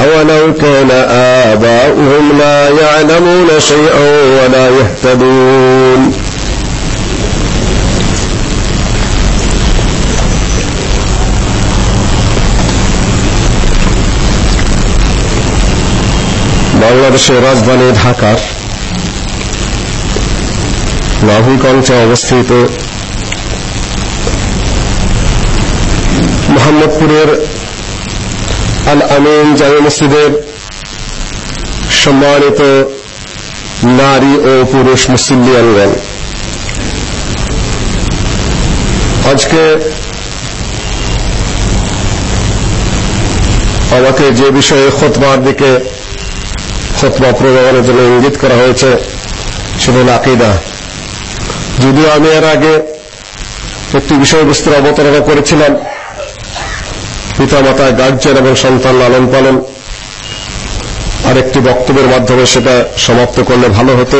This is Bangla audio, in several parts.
أولو كان آباؤهم لا يعلمون شيئا ولا يهتدون বাংলাদেশের রাজধানী ঢাকার নাভিকঞ্চে অবস্থিত মোহাম্মদপুরের আল আমিন জামে মসজিদের সম্মানিত নারী ও পুরুষ মুসল্লিয়ানগণ আজকে আমাকে যে বিষয়ে খোতবার দিকে খোতবা প্রদানের জন্য ইঙ্গিত করা হয়েছে, সেটা হল আকিদা। যদিও আমি এর আগে একটি বিষয়বস্তুর অবতারণা করেছিলাম পিতামাতা গার্জেন এবং সন্তান লালন পালন। আর একটি বক্তব্যের মাধ্যমে সেটা সমাপ্ত করলে ভালো হতো।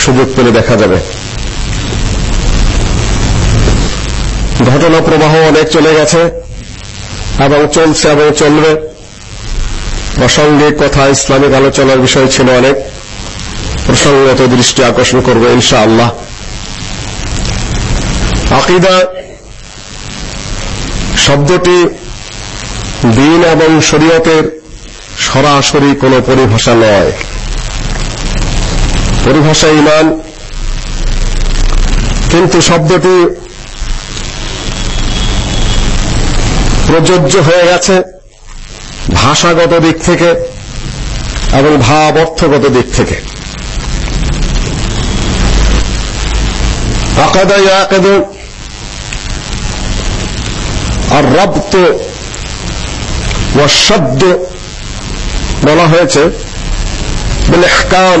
সুযোগ পেলে দেখা যাবে। ঘটনা প্রবাহ অনেক চলে গেছে এবং চলছে এবং চলবে। প্রাসঙ্গিক কথা ইসলামিক আলোচনার বিষয় ছিল অনেক। প্রসঙ্গত দৃষ্টি আকর্ষণ করবে ইনশা আল্লাহ আকিদা শব্দটি দিন এবং শরীয়তের সরাসরি কোন পরিভাষা নয়। পরিভাষা ইমান, কিন্তু শব্দটি প্রযোজ্য হয়ে গেছে ভাষাগত দিক থেকে এবং ভাব অর্থগত দিক থেকে। আকাদা ইয়াকাদ আর রব্ত ওয়াশব্দ বলা হয়েছে বলে কাম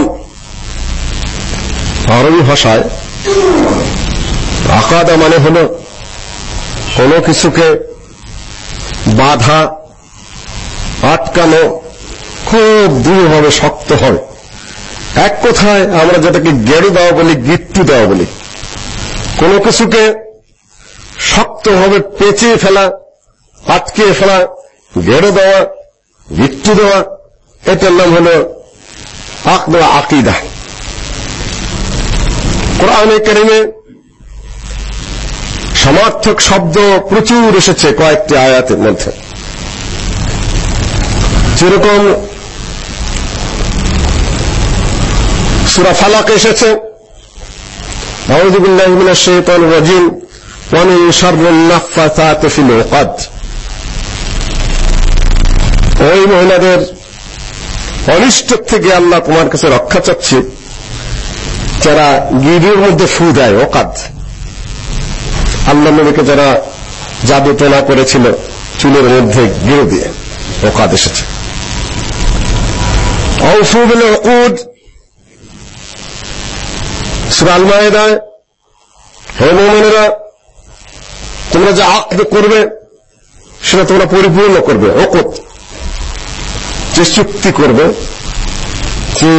আরবি ভাষায়, আকাদা মানে হল কোন কিছুকে বাধা, আটকানো, খুব দৃঢ়ভাবে শক্ত হয়। এক কথায় আমরা যেটাকে গেড়ে দেওয়া বলি, গিট্টু দেওয়া বলি। কোন কিছুকে শক্তভাবে পেঁচিয়ে ফেলা আটকে ফেলা বেড়ে দেওয়া ভিত্তি দেওয়া এটার নাম হল আকদ আকিদা। কোরআনে কেরিমে সমার্থক শব্দ প্রচুর এসেছে কয়েকটি আয়াতের মধ্যে। যেরকম সুরা ফালাক এসেছে। আউযু বিল্লাহি মিনাশ শাইতানির রাজিম। ওয়া মিন শাররিল ফিল উকাদ। ওই মহিলাদের অনিষ্ট থেকে আল্লাহ তোমার কাছে রক্ষা চাচ্ছে। যারা গিরির মধ্যে ফু দেয় ওকাদ আল্লাহ নবীকে যারা জাদু টোনা করেছিল, চুলের মধ্যে গিরে দিয়ে ওকাদ এসেছে। অফু বিল উকুদ সুরাল হে মোমেনেরা, তোমরা যে আক্দ করবে, সেটা তোমরা পরিপূর্ণ করবে, ওকত। যে চুক্তি করবে যে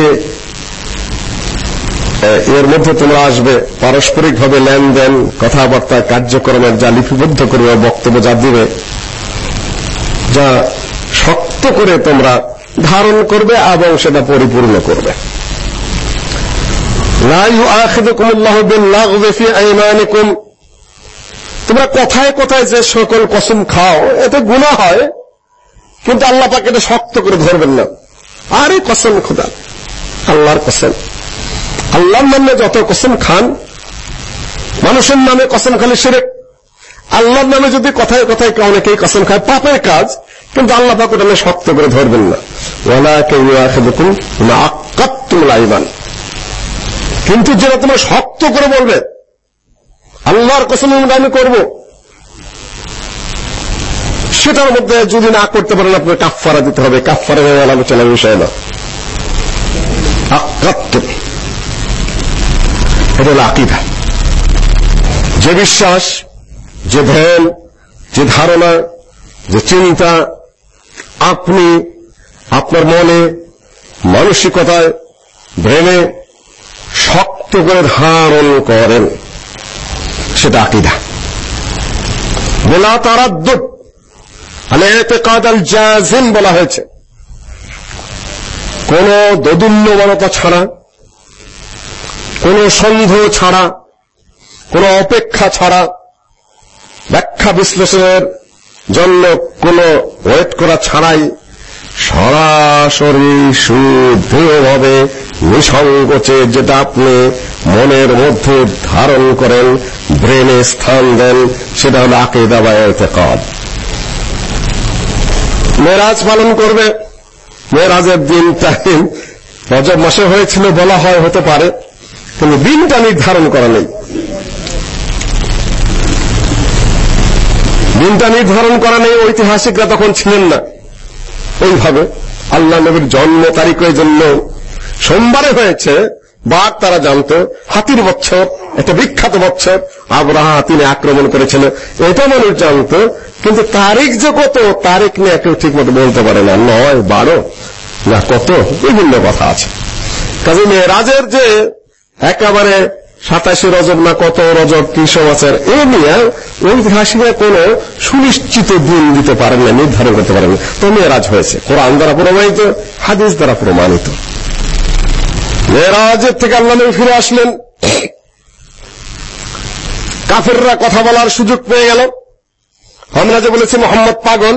এর মধ্যে তোমরা আসবে পারস্পরিক ভাবে লেনদেন, কথাবার্তা কার্যক্রমের যা লিপিবদ্ধ করবে বক্তব্য যা দিবে, যা শক্ত করে তোমরা ধারণ করবে এবং সেটা পরিপূর্ণ করবে। তোমরা কথায় কথায় যে সকল কসম খাও, এতে গুণা হয়। কিন্তু আল্লাহ পাকে এটা শক্ত করে ধরবেন না। আরে কসম খোদা, আল্লাহর কসম। আল্লাহর নামে যত কসম খান, মানুষের নামে কসম খালি সেরে আল্লাহর নামে যদি কথায় কথায় অনেকেই কসম খায়, পাপের কাজ, কিন্তু আল্লাহ পাক ওটা শক্ত করে ধরবেন না। ওলা কেউ আখেদুকুম না কিন্তু যেটা তোমার শক্ত করে বলবে, আল্লাহর কসম আমি করব সেটার মধ্যে যদি না করতে পারেন আপনার কাফারা দিতে হবে। কাফারা আলোচনার বিষয় না এটা হল আকিদা। যে বিশ্বাস, যে ধ্যান, যে ধারণা, যে চিন্তা, আপনি আপনার মনে, মানসিকতায় ভেবে শক্ত করে ধারণ করেন। সেটা আকিদা। বলা তারাদ্দ মানে এতে কাদাল জাজিম বলা হয়েছে। কোন দোদুল্যমানতা ছাড়া, কোন সন্দেহ ছাড়া, কোন অপেক্ষা ছাড়া ব্যাখ্যা বিশ্লেষণের জন্য কোন ওয়েট করা ছাড়াই সরাসরি শুদ্ধভাবে নিঃসংকোচে যেটা আপনি মনের মধ্যে ধারণ করেন, ব্রেনে স্থান দেন, সেটা হল আকেদা বা এতেকাদ। মেরাজ পালন করবে। মেরাজের দিন টাইম রজব মাসে হয়েছিল বলা হয়, হতে পারে। কিন্তু দিনটা নির্ধারণ করা নেই। দিনটা নির্ধারণ করা নেই, ঐতিহাসিকরা তখন ছিলেন না। ওইভাবে আল্লাহ নবীর জন্ম তারিখের জন্য সোমবারে হয়েছে। বাঘ তারা জানত, হাতির বছর একটা বিখ্যাত বছর আবরাহা তিনি আক্রমণ করেছিল। এটা মানুষ জানত, কিন্তু তারিখ যে কত, তারিখ নিয়ে কেউ ঠিক মতো বলতে পারে না। নয়, বারো, না কত, বিভিন্ন কথা আছে। কাজে মেয়েরাজের যে একেবারে সাতাশে রজব না কত রজব, কি সমাচার এ নিয়ে ঐতিহাসিকরা কোন সুনিশ্চিত দিন দিতে পারেন না নির্ধারণ করতে পারেন তো মেয়েরাজ হয়েছে, কোরআন দ্বারা প্রমাণিত, হাদিস দ্বারা প্রমাণিত। মেয়েরাজের থেকে আল্লাহ নবী ফিরে আসলেন। কাফেররা কথা বলার সুযোগ পেয়ে গেল। আমরা যে বলেছি মোহাম্মদ পাগল,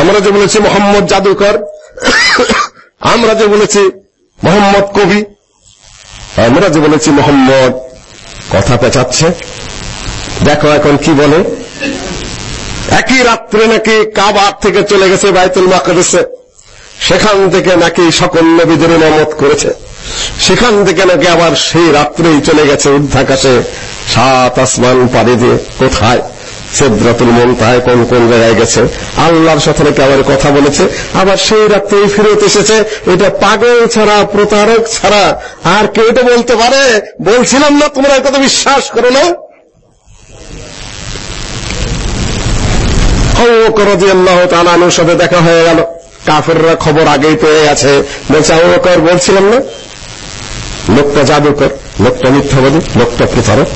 আমরা যে বলেছি মোহাম্মদ জাদুকর, আমরা যে বলেছি মোহাম্মদ কবি, আমরা যে বলেছি মোহাম্মদ কথা পেঁচাচ্ছে। দেখো এখন কি বলে। একই রাত্রে নাকি কাবার থেকে চলে গেছে বাইতুল মাকদেশে সেখান থেকে নাকি সকল নবীদের নামত করেছে। সেখান থেকে নাকি আবার সেই রাত্রেই চলে গেছে উদ্ধাকাশে সাত আসমান পাড়ি দিয়ে কোথায়? সেদ্রাতুল মন্তায় কোন কোন জায়গায় গেছে? আল্লাহর সাথে নাকি আবার কথা বলেছে। আবার সেই রাত্রেই ফেরত এসেছে। এটা পাগল ছাড়া, প্রতারক ছাড়া আর কেউ এটা বলতে পারে? বলছিলাম না, তোমরা কথা বিশ্বাস করো না? আল্লাহ সাথে দেখা হয়ে গেল। কাফেররা খবর আগেই পেয়ে গেছে। বলছে আবুবকর বলছিলাম না? লোকটা জাদুকর, লোকটা মিথ্যাবাদী, লোকটা প্রতারক,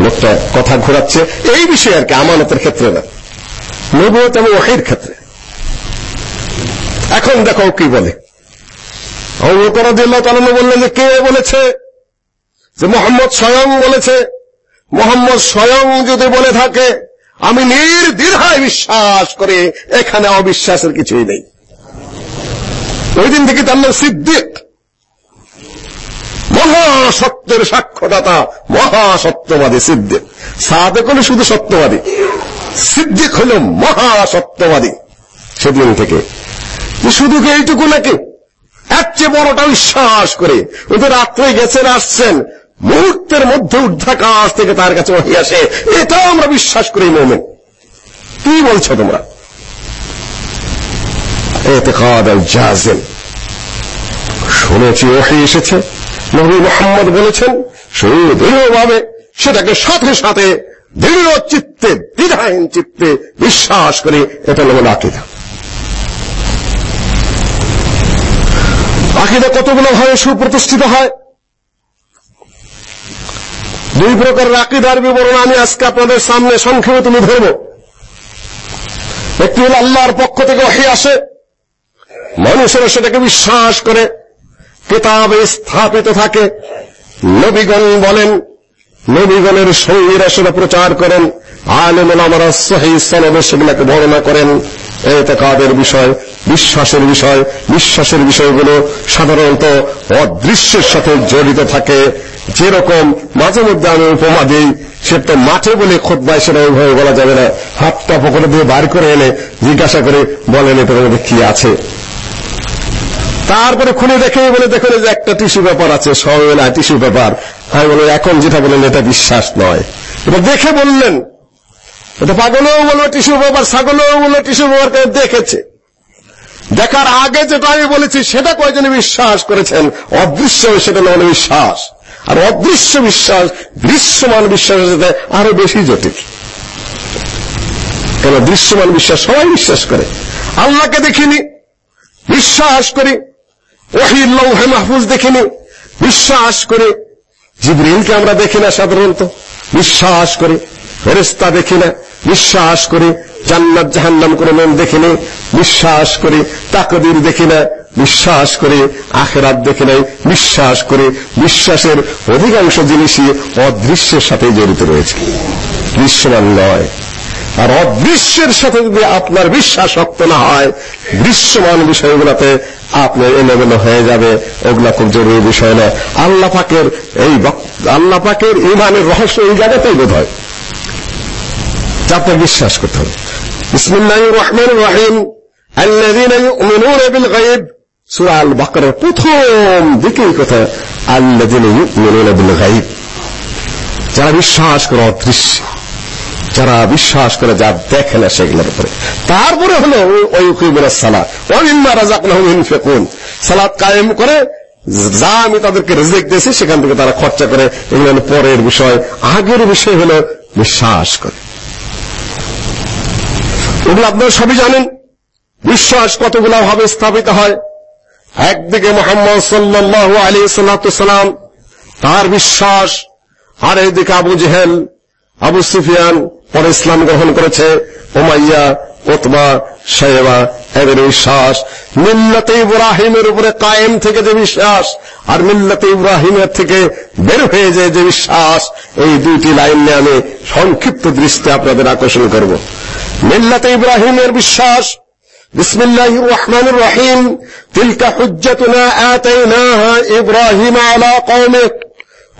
লোকটা কথা ঘোরাচ্ছে। এই বিষয়ে আর কি, আমানতের ক্ষেত্রে না। নবুয়ত এবং ওহির ক্ষেত্রে। এখন দেখো কি বলে। অবকরাদিল্লাহ বললেন যে, কে বলেছে? যে মোহাম্মদ স্বয়ং বলেছে। মোহাম্মদ স্বয়ং যদি বলে থাকে, আমি নির্দ্বিধায় বিশ্বাস করে, এখানে অবিশ্বাসের কিছুই নেই। ওই দিন থেকে তার নাম সিদ্দিক। মহাসত্যের সাক্ষ্যদাতা, মহাসত্যবাদী সিদ্দিক। সাদেক হল শুধু সত্যবাদী। সিদ্দিক হল মহাসত্যবাদী। সেদিন থেকে। শুধু কি এইটুকু নাকি? এক চেয়ে বড়টা বিশ্বাস করে। ওই তো রাত্রে গেছেন, আসছেন, মুহূর্তের মধ্যে ঊর্ধ্বাকাশ থেকে তার কাছে আসে। এটাও আমরা বিশ্বাস করি, মোমেন। কি বলছো তোমরা? এতেকাদ জাজেম। শুনেছি ওহি এসেছে? নবী মোহাম্মদ বলেছেন, সুদৃঢ়ভাবে সেটাকে সাথে সাথে দৃঢ় চিত্তে, দ্বিধাহীন চিত্তে বিশ্বাস করে এটা হল আকিদা। আকিদা কতগুলো ভাবে সুপ্রতিষ্ঠিত হয়? দুই প্রকার আকিদার বিবরণ আমি আজকে আপনাদের সামনে সংক্ষেপে তুলে ধরব। একটি হল আল্লাহর পক্ষ থেকে ওহি আসে মানুষেরা সেটাকে বিশ্বাস করে, কিতাবে স্থাপিত থাকে। নবীগণ বলেন, নবীগণের সঙ্গীরা সেটা প্রচার করেন। আলেমন আমরা সহি সেগুলোকে বর্ণনা করেন। এতেকাদের বিষয়, বিশ্বাসের বিষয়, বিশ্বাসের বিষয়গুলো সাধারণত অদৃশ্যের সাথে জড়িত থাকে। যেরকম মাঝে মধ্যে আমি উপমা দিই, সেটা মাঠে বলে খোদ খোদ্ায় সেটা ওইভাবে বলা যাবে না। হাতটা পকেটে দিয়ে বার করে এনে জিজ্ঞাসা করে বলেন এটার মধ্যে কি আছে। তারপরে খুলে দেখে, বলে দেখুন যে একটা টিস্যু পেপার আছে সবাই বলে টিস্যু পেপার। আমি বলে, এখন যেটা বলেন এটা বিশ্বাস নয়। এটা দেখে বললেন, এটা পাগলেও বলল টিস্যু পেপার, ছাগলেও বলল টিস্যু পেপার দেখেছে। দেখার আগে যেটা আমি বলেছি, সেটা কয়জনে বিশ্বাস করেছেন? অদৃশ্য সেটা নয়, বিশ্বাস। আর অদৃশ্য বিশ্বাস, দৃশ্যমান বিশ্বাসের সাথে আরও বেশি জটিল। কেন? দৃশ্যমান বিশ্বাস সবাই বিশ্বাস করে। আল্লাহকে দেখিনি, বিশ্বাস করি। ওহির লৌহে মাহফুজ দেখিনি বিশ্বাস করে। জিবরিলকে আমরা দেখি না সাধারণত। বিশ্বাস করি। ফেরেস্তা দেখি না। বিশ্বাস করি। জান্নাত জাহান্নাম করে মেন দেখিনি বিশ্বাস করি। তাকদির দেখি না। বিশ্বাস করে। আখেরাত দেখে নাই। বিশ্বাস করে। বিশ্বাসের অধিকাংশ জিনিসই অদৃশ্যের সাথে জড়িত রয়েছে। দৃশ্যমান নয়। আর অদৃশ্যের সাথে যদি আপনার বিশ্বাস শক্ত না হয় দৃশ্যমান বিষয়গুলোতে আপনার এলোমেলো হয়ে যাবে ওগুলা খুব জরুরি বিষয় না আল্লাহ পাকের এই আল্লাহ পাকের ইমানের রহস্য এই জায়গাতেই বোধ হয় যা আপনার বিশ্বাস করতে হবে বিসমিল্লাহ রহমান রহিম الذين يؤمنون بالغيب সুরা আল বাকরের প্রথম দিকেই কথা আল্লাদিন ইউমিনুনা বিল গায়ব যারা বিশ্বাস করে অদৃশ্য যারা বিশ্বাস করে, যা দেখে না সেগুলোর উপরে। তারপরে হলো ওই উকিমুনা সালা ওয়া মিম্মা রাযাকনাহুম ইউনফিকুন সালাত কায়েম করে যা আমি তাদেরকে রিজিক দিয়েছি, সেখান থেকে তারা খরচা করে এগুলো পরের বিষয়। আগের বিষয় হলো বিশ্বাস করে। ওগুলো আপনারা সবই জানেন। বিশ্বাস কতগুলো ভাবে স্থাপিত হয়? একদিকে মোহাম্মদ সাল্লাহ আলী সাল্লাম তার বিশ্বাস, আর এইদিকে আবু জেহেল আবু সুফিয়ান পরে ইসলাম গ্রহণ করেছে ওমাইয়া ওতবা সাহেবা এদের বিশ্বাস মিল্লাতে ইব্রাহিমের উপরে কায়েম থেকে যে বিশ্বাস আর মিল্লাতে ইব্রাহিমের থেকে বের হয়ে যায় যে বিশ্বাস এই দুইটি লাইন নিয়ে আমি সংক্ষিপ্ত দৃষ্টি আপনাদের আকর্ষণ করব মিল্লাতে ইব্রাহিমের বিশ্বাস بسم الله الرحمن الرحيم تلك حجتنا آتيناها إبراهيم على قومه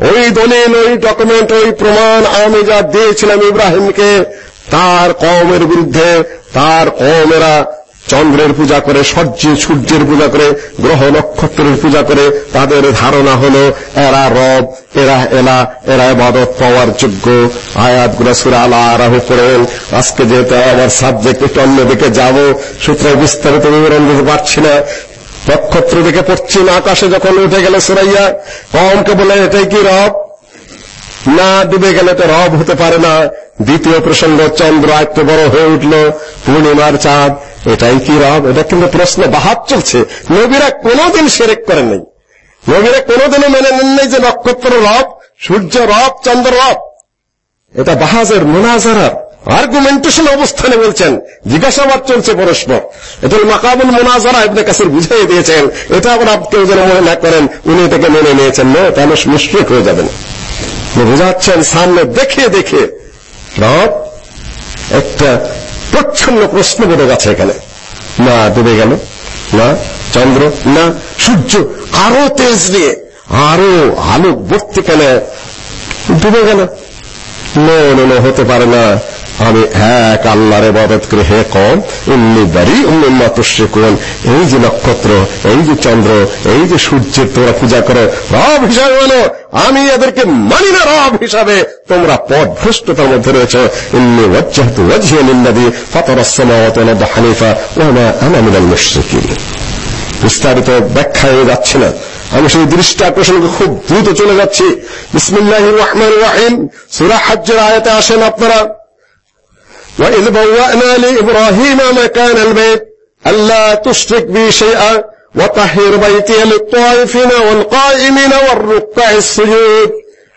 ওই দলিল ওই ডকুমেন্ট ওই প্রমাণ আমি যা দিয়েছিলাম ইব্রাহিমকে, তার কমের বিরুদ্ধে, তার কমেরা চন্দ্রের পূজা করে সূর্য সূর্যের পূজা করে, গ্রহ নক্ষত্রের পূজা করে, তাদের ধারণা হলো, এরা রব, এরা এলা, এরা ইবাদত পাওয়ার যোগ্য। আয়াতগুলো সূরা আল আরাহ পড়েন। আজকে যেহেতু আমার সাবজেক্ট একটু অন্যদিকে যাব সূত্র বিস্তারিত বিবরণ দিতে পারছি না। নক্ষত্র দিকে পশ্চিম আকাশে যখন উঠে গেল সুরাইয়া কমকে বলে, এটাই কি রব? না, ডুবে গেলে তো রব হতে পারে না। দ্বিতীয় প্রসঙ্গ, চন্দ্র আয়ত্ত বড় হয়ে উঠল, পূর্ণিমার চাঁদ, এটাই কি রব? এটা কিন্তু প্রশ্ন বাহাত চলছে। নবীরা কোনদিন সেরেক করেন নাই। নবীরা কোনদিনও মেনে নেন নাই যে নক্ষত্র রব, সূর্য রব, চন্দ্র রব। এটা বাহাজের মোনাজারার আর্গুমেন্টেশন অবস্থানে বলছেন, জিজ্ঞাসাবাদ চলছে পরস্পর। এটা মাকাবুল মোনাজারা ইবনে কাসির বুঝিয়ে দিয়েছেন, এটা আবার কেউ যেন মনে না করেন, উনি এটাকে মেনে নিয়েছেন, না তাহলে মুশরিক হয়ে যাবেন। বোঝাচ্ছেন, সামনে দেখে দেখে রব, একটা প্রচ্ছন্ন প্রশ্ন বোধ আছে এখানে। না, ডুবে গেল, না, চন্দ্র, না, সূর্য আরও তেজ দিয়ে আরও আলোক বর্তিকালে ডুবে গেল। নো, হতে পারে না। আমি এক আল্লাহর ইবাদত করে, হে কম ইন্নি বারি উম্মিম্মা তুশরিকুন। এই যে নক্ষত্র, এই যে চন্দ্র, এই যে সূর্যের তোমরা পূজা করো, রব হিসাবে বলো আমি এদেরকে মানি না রব হিসাবে। তোমরা পথভ্রষ্টতার মধ্যে রয়েছে। ইন্নি ওয়াজ্জাহতু ওয়াজহিয়া লিল্লাযী ফাতারাস সামাওয়াতি ওয়াল আরদা হানিফা, ওয়া মা আনা মিনাল মুশরিকিন। বিস্তারিত ব্যাখ্যা হয়ে যাচ্ছে না। আমি সেই দৃষ্টি আকর্ষণকে খুব দ্রুত চলে যাচ্ছি। বিসমিল্লাহির রহমানির রহিম। সূরা হজ্জের আয়াতে আসেন আপনারা। وإذ بوأنا لإبراهيم مكان البيت ألا تشرك بي شيئا وطهر بيتي للطائفين والقائمين والركع السجود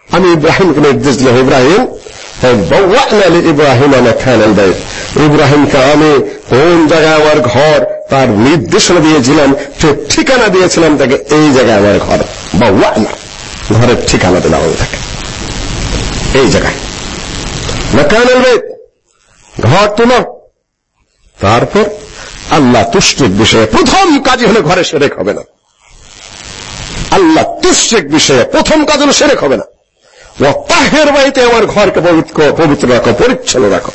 আমি ইব্রাহিমকে নির্দেশ দিলাম ইব্রাহিম ইব্রাহিম ইব্রাহিমকে আমি কোন জায়গায় আমার ঘর তার নির্দেশনা দিয়েছিলাম সে ঠিকানা দিয়েছিলাম তাকে এই জায়গায় আমার ঘর বা ঘরের ঠিকানা দিলাম আমি তাকে এই জায়গায় ঘর তুলো তারপর আল্লাহ তুষ্টিক বিষয়ে প্রথম কাজই হলে ঘরে সেরেক হবে না। আল্লাহ তুষ্টিক বিষয়ে প্রথম কাজ হলো সেরেক হবে না। ও তাহের বাড়িতে আমার ঘরকে পবিত্র রাখো, পরিচ্ছন্ন রাখো।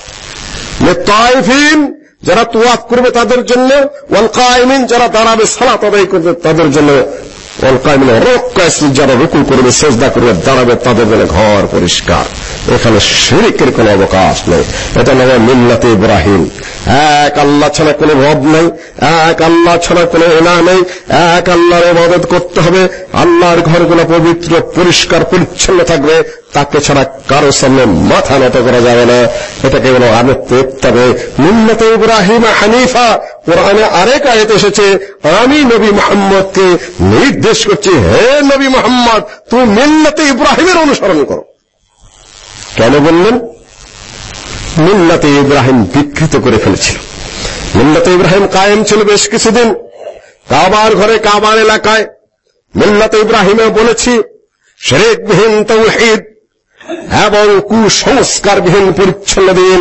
তাইফিন, যারা তুয়াত করবে তাদের জন্য, ওয়াল কায়মিন যারা দাঁড়াবে সালাত আদায় করবে তাদের জন্য রক্কাসি যারা করবে সেজদা করবে দাঁড়াবে, তাদের ঘর পরিষ্কার। এখানে শিরিকের কোনো অবকাশ নেই। এটা মিল্লাতে ইব্রাহিম। এক আল্লাহ ছাড়া কোনো রব নেই, এক আল্লাহ ছাড়া কোনো এলা নেই, এক আল্লাহর ইবাদত করতে হবে। আল্লাহর ঘরগুলো পবিত্র, পরিষ্কার, পরিচ্ছন্ন থাকবে। তাকে ছাড়া কারও সামনে মাথা নত করা যাবে না। এটাকে বলো আনত্ত তবে মিল্লাত ইব্রাহিম হানিফা। কোরআনে আরেক আয়াত এসেছে, আমি নবী মোহাম্মদকে নির্দেশ করছি, হে নবী মোহাম্মদ, তুমি মিল্লাতে ইব্রাহিমের অনুসরণ করো। কেন বললেন? মিল্লাতে ইব্রাহিম বিকৃত করে ফেলেছিল। মিল্লাতে ইব্রাহিম কায়েম ছিল বেশ কিছুদিন। কাবার ঘরে, কাবার এলাকায়। মিল্লাতে ইব্রাহিমে বলেছি, শেরেকবিহীন তৌহিদ এবং কুসংস্কারবিহীন পরিচ্ছন্ন দিন।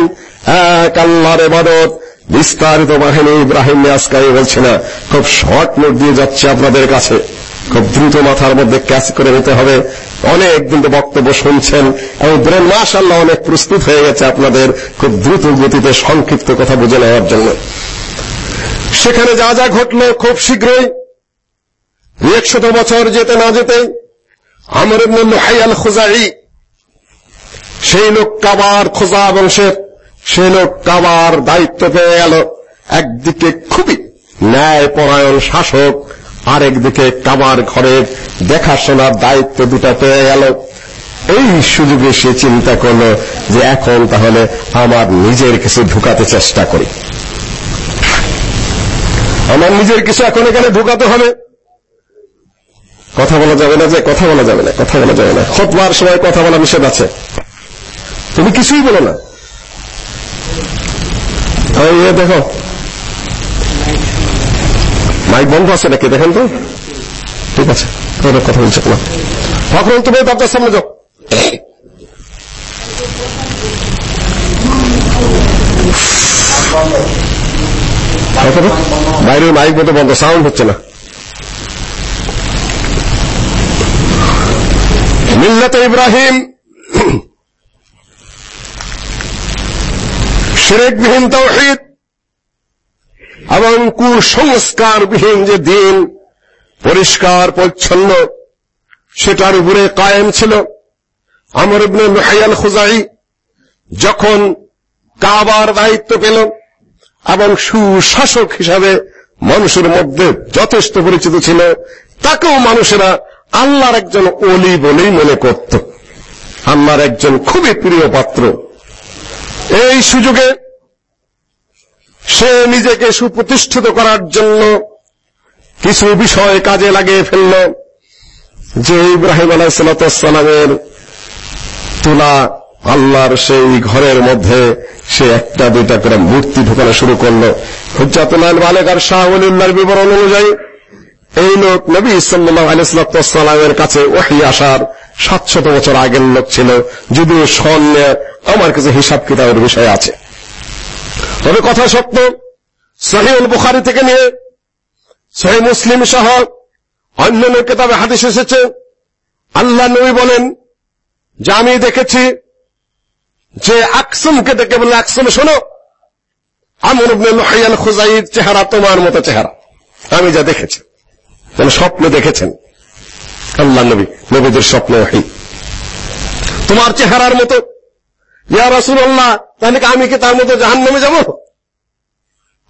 এক আল্লাহর ইবাদত। বিস্তারিত বাহিনী ইব্রাহিম আজকাই বলছে না, খুব শর্ট নোট দিয়ে যাচ্ছে আপনাদের কাছে। খুব দ্রুত মাথার মধ্যে ক্যাচ করে নিতে হবে। অনেক কিন্তু বক্তব্য শুনছেন। এবং ব্রেন মাশাল্লাহ অনেক প্রস্তুত হয়ে গেছে আপনাদের খুব দ্রুত গতিতে সংক্ষিপ্ত কথা বুঝে নেওয়ার জন্য। সেখানে যা যা ঘটল খুব শীঘ্রই। একশত বছর যেতে না যেতে আমর ইবনে লুহাই আল খুজাই সেই লোক কাবার খোঁজা বংশের, সেই লোক কাবার দায়িত্ব পেয়ে গেল। একদিকে খুবই ন্যায়পরায়ণ শাসক, আরেকদিকে কাবার ঘরের দেখাশোনার দায়িত্ব দুটা পেয়ে গেল। এই সুযোগে সে চিন্তা করল যে এখন তাহলে আমার নিজের কিছু ঢুকাতে চেষ্টা করি। আমার নিজের কিছু এখন এখানে ঢুকাতে হবে। কথা বলা যাবে না যে, কথা বলা যাবে না, কথা বলা যাবে না। খোঁতবার সময় কথা বলা নিষেধ আছে। তুমি কিছুই বলো না। দেখো। মাইক বন্ধ আছে নাকি? দেখেন তো। ঠিক আছে কথা বলছে না ফখরুল তুমি দরজার সামনে যাও। বাইরের মাইক মতো বন্ধ সাউন্ড হচ্ছে না। মিল্লাত ইব্রাহিম শিরেকবিহীন তৌহিদ এবং কুসংস্কারবিহীন যে দিন পরিষ্কার, পরিচ্ছন্ন, সেটার উপরে কায়েম ছিল। আমর ইবনে লুহাইয়াল খুজাই যখন কাবার দায়িত্ব পেল এবং সুশাসক হিসাবে মানুষের মধ্যে যথেষ্ট পরিচিত ছিল, তাকেও মানুষেরা আল্লাহর একজন অলি বলেই মনে করত। আল্লাহর একজন খুবই প্রিয় পাত্র। এই সুযোগে সে নিজেকে সুপ্রতিষ্ঠিত করার জন্য কিছু বিষয় কাজে লাগিয়ে ফেলল, যে ইব্রাহিম আলাইসালামের তোলা আল্লাহর সেই ঘরের মধ্যে সে একটা দুইটা করে মূর্তি ঢুকানো শুরু করল। হুজাতুল্লাহ মালিক আর শাহুল্লাহর বিবরণ অনুযায়ী এই লোক নবী সাল্লাহ আলাইসালামের কাছে ওহি আসার সাতশত বছর আগের লোক ছিল, যদিও স্বর্ণে আমার কাছে হিসাব কিতাবের বিষয় আছে। তবে কথা সত্য সহিউল বুখারি থেকে নিয়ে সহি মুসলিম সহ অন্যান্য কেতাবে হাদিস এসেছে। আল্লাহ নবী বলেন, যে আমি দেখেছি, যে আকসমকে দেখে বলে আকসম, শোনো, আমর ইবনে লুহাইয়াল খুজাইর চেহারা তোমার মতো চেহারা। আমি যা দেখেছি, যেন স্বপ্ন দেখেছেন। আল্লাহ নবী, নবীদের স্বপ্ন ওহি। তোমার চেহারার মতো। ইয়া রাসূলুল্লাহ, তাহলে আমি কি তার মতো জাহান্নামে যাব?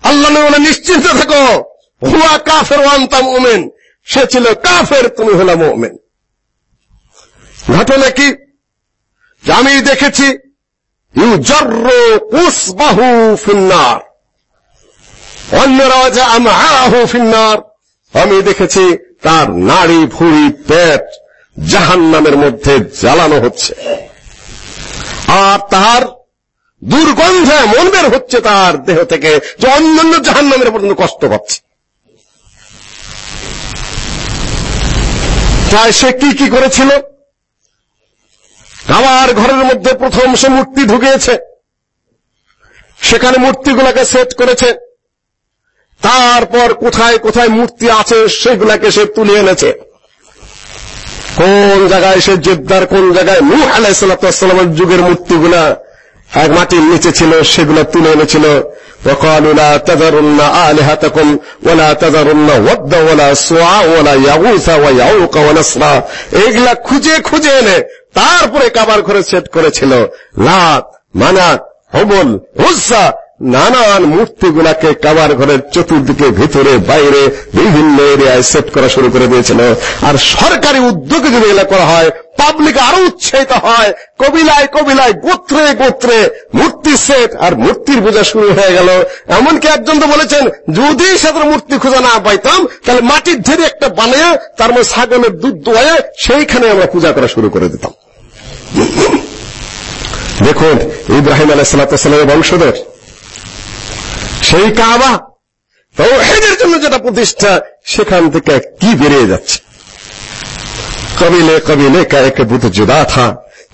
আল্লাহ নবী বলে, নিশ্চিন্ত থাকো। হুয়া কাফের ওয়ান্তা মুমিন। সে ছিল কাফের, তুমি হলা মুমিন। ঘটনা কি? আমি দেখেছি, ইউজাররু কুসবাহু ফিন্নার। অন্যরা যে আমহাহু ফিন্নার। আমি দেখেছি তার নাড়ি ভুঁড়ি পেট জাহান নামের মধ্যে জ্বালানো হচ্ছে। আর তার দুর্গন্ধে মন বের হচ্ছে তার দেহ থেকে যে অন্যান্য জাহান নামের পর্যন্ত কষ্ট পাচ্ছে। তাই সে কি কি করেছিল? আমার ঘরের মধ্যে প্রথম সে মূর্তি ঢুকিয়েছে। সেখানে মূর্তিগুলোকে সেট করেছে। তারপর কোথায় কোথায় মূর্তি আছে সেগুলাকে সে তুলে এনেছে কোন জায়গায় সে জেদ্দার কোন জায়গায় নূহ আলাইহিসসালামের যুগের মূর্তিগুলা এক মাটির নিচে ছিল সেগুলো তুলে এনেছিল وقالوا لا تذرن آلهتكم ولا تذرن ود ولا سواع ولا يغوث ويعوق ونصرا এগুলা খুঁজে খুঁজে এনে তারপরে কাবার ঘরে সেট করেছিল লাত মানাত হবল উজ্জা নানান মূর্তিগুলাকে কাবার ঘরের চতুর্দিকে, ভিতরে, বাইরে বিভিন্ন এরিয়ায় সেট করা শুরু করে দিয়েছিল। আর সরকারি উদ্যোগে যদি এগুলা করা হয় পাবলিক আরও উৎসাহিত হয়। কবিলায় কবিলায়, গোত্রে গোত্রে মূর্তি সেট আর মূর্তির পূজা শুরু হয়ে গেল। এমনকি একজন তো বলেছেন, যদি সাধারণ মূর্তি খুঁজে না পাইতাম, তাহলে মাটির ঢেরে একটা বানিয়ে, তার মধ্যে ছাগলের দুধ দোয়ে সেইখানে আমরা পূজা করা শুরু করে দিতাম। দেখুন, ইব্রাহিম আলাইসালামের বংশধর। সেই কাবা তৌহিদের জন্য যেটা প্রতিষ্ঠা সেখান থেকে কি বেরিয়ে যাচ্ছে कबीले कबीले का एक बुत जुदा था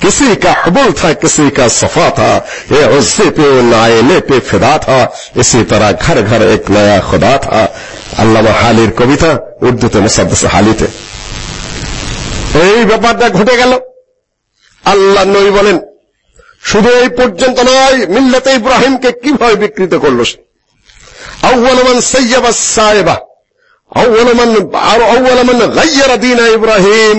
किसी का हबुल था किसी का सफा था ये उस्से पे नायले पे फिदा था इसी तरह घर घर एक नया खुदा था আল্লামা হালির কবিতা উর্দুতে মুসাদ্দাস হালিতে এই ব্যাপারটা ঘটে গেল আল্লাহ নবী বলেন শুধু এই পর্যন্ত নয় মিল্লাতে ইব্রাহিমকে কিভাবে বিকৃত করলো সে أول من سيب السائبة أول من أول من غير دين إبراهيم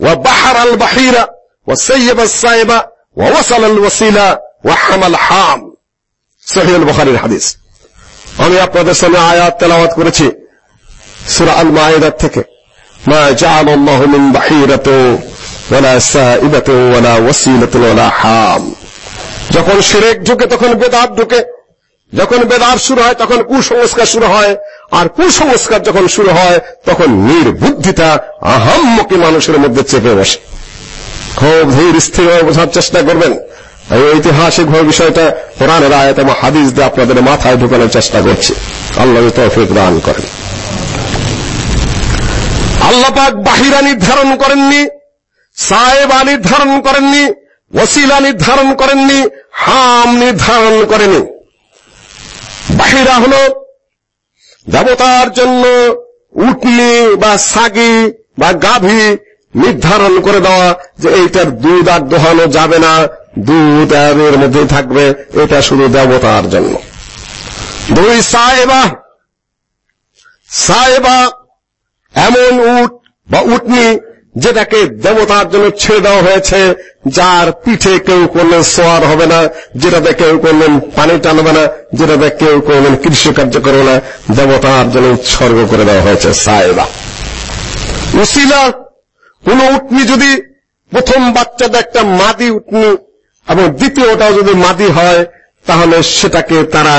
وبحر البحيرة وسيب السائبة ووصل الوسيلة وحمل حام صحيح البخاري الحديث আমি আপনাদের সামনে আয়াত তেলাওয়াত করেছি সূরা আল মাইদার থেকে মা জাআল আল্লাহু মিন বাহিরাতিন ওয়ালা সাইবাতিন ওয়ালা ওয়াসিলাতিন ওয়ালা হাম যখন শিরক ঢুকে তখন বেদাত ঢুকে যখন বেদার শুরু হয়, তখন কুসংস্কার শুরু হয়। আর কুসংস্কার যখন শুরু হয়, তখন নির্বুদ্ধিতা আহাম্মকে মানুষের মধ্যে চেপে বসে। খুব ধীর স্থির বোঝার চেষ্টা করবেন। আমি ঐতিহাসিক ভাবে বিষয়টা কোরআনের আয়াত এবং হাদিস দিয়ে আপনাদের মাথায় ঢুকানোর চেষ্টা করছি। আল্লাহ তৌফিক দান করেন। আল্লাহ পাক বাহিরা নির্ধারণ করেননি সাহেবা নির্ধারণ করেননি ওসিলা নির্ধারণ করেননি, হাম নির্ধারণ করেনি। বাহিরা হলো দেবতার জন্য উটনি বা সাগি বা গাভী নির্ধারণ করে দেওয়া যে এইটার দুধ আর দোহানো যাবে না, দুধ এর মধ্যেই থাকবে, এটা শুধু দেবতার জন্য। দুই সাহেবা সাহেবা এমন উট বা উটনি যেটাকে দেবতার জন্য ছেড়ে দেওয়া হয়েছে যার পিঠে কেউ করলে সোয়ার হবে না, যেটাতে কেউ করলেন পানি টানবে না, যেটাতে কেউ করলেন কৃষিকার্য করবে না, দেবতার জন্য উৎসর্গ করে দেওয়া হয়েছে সাহেবা। উসিলা, কোন উটনি যদি প্রথম বাচ্চাটা একটা মাদি উটনি এবং দ্বিতীয়টাও যদি মাদি হয়, তাহলে সেটাকে তারা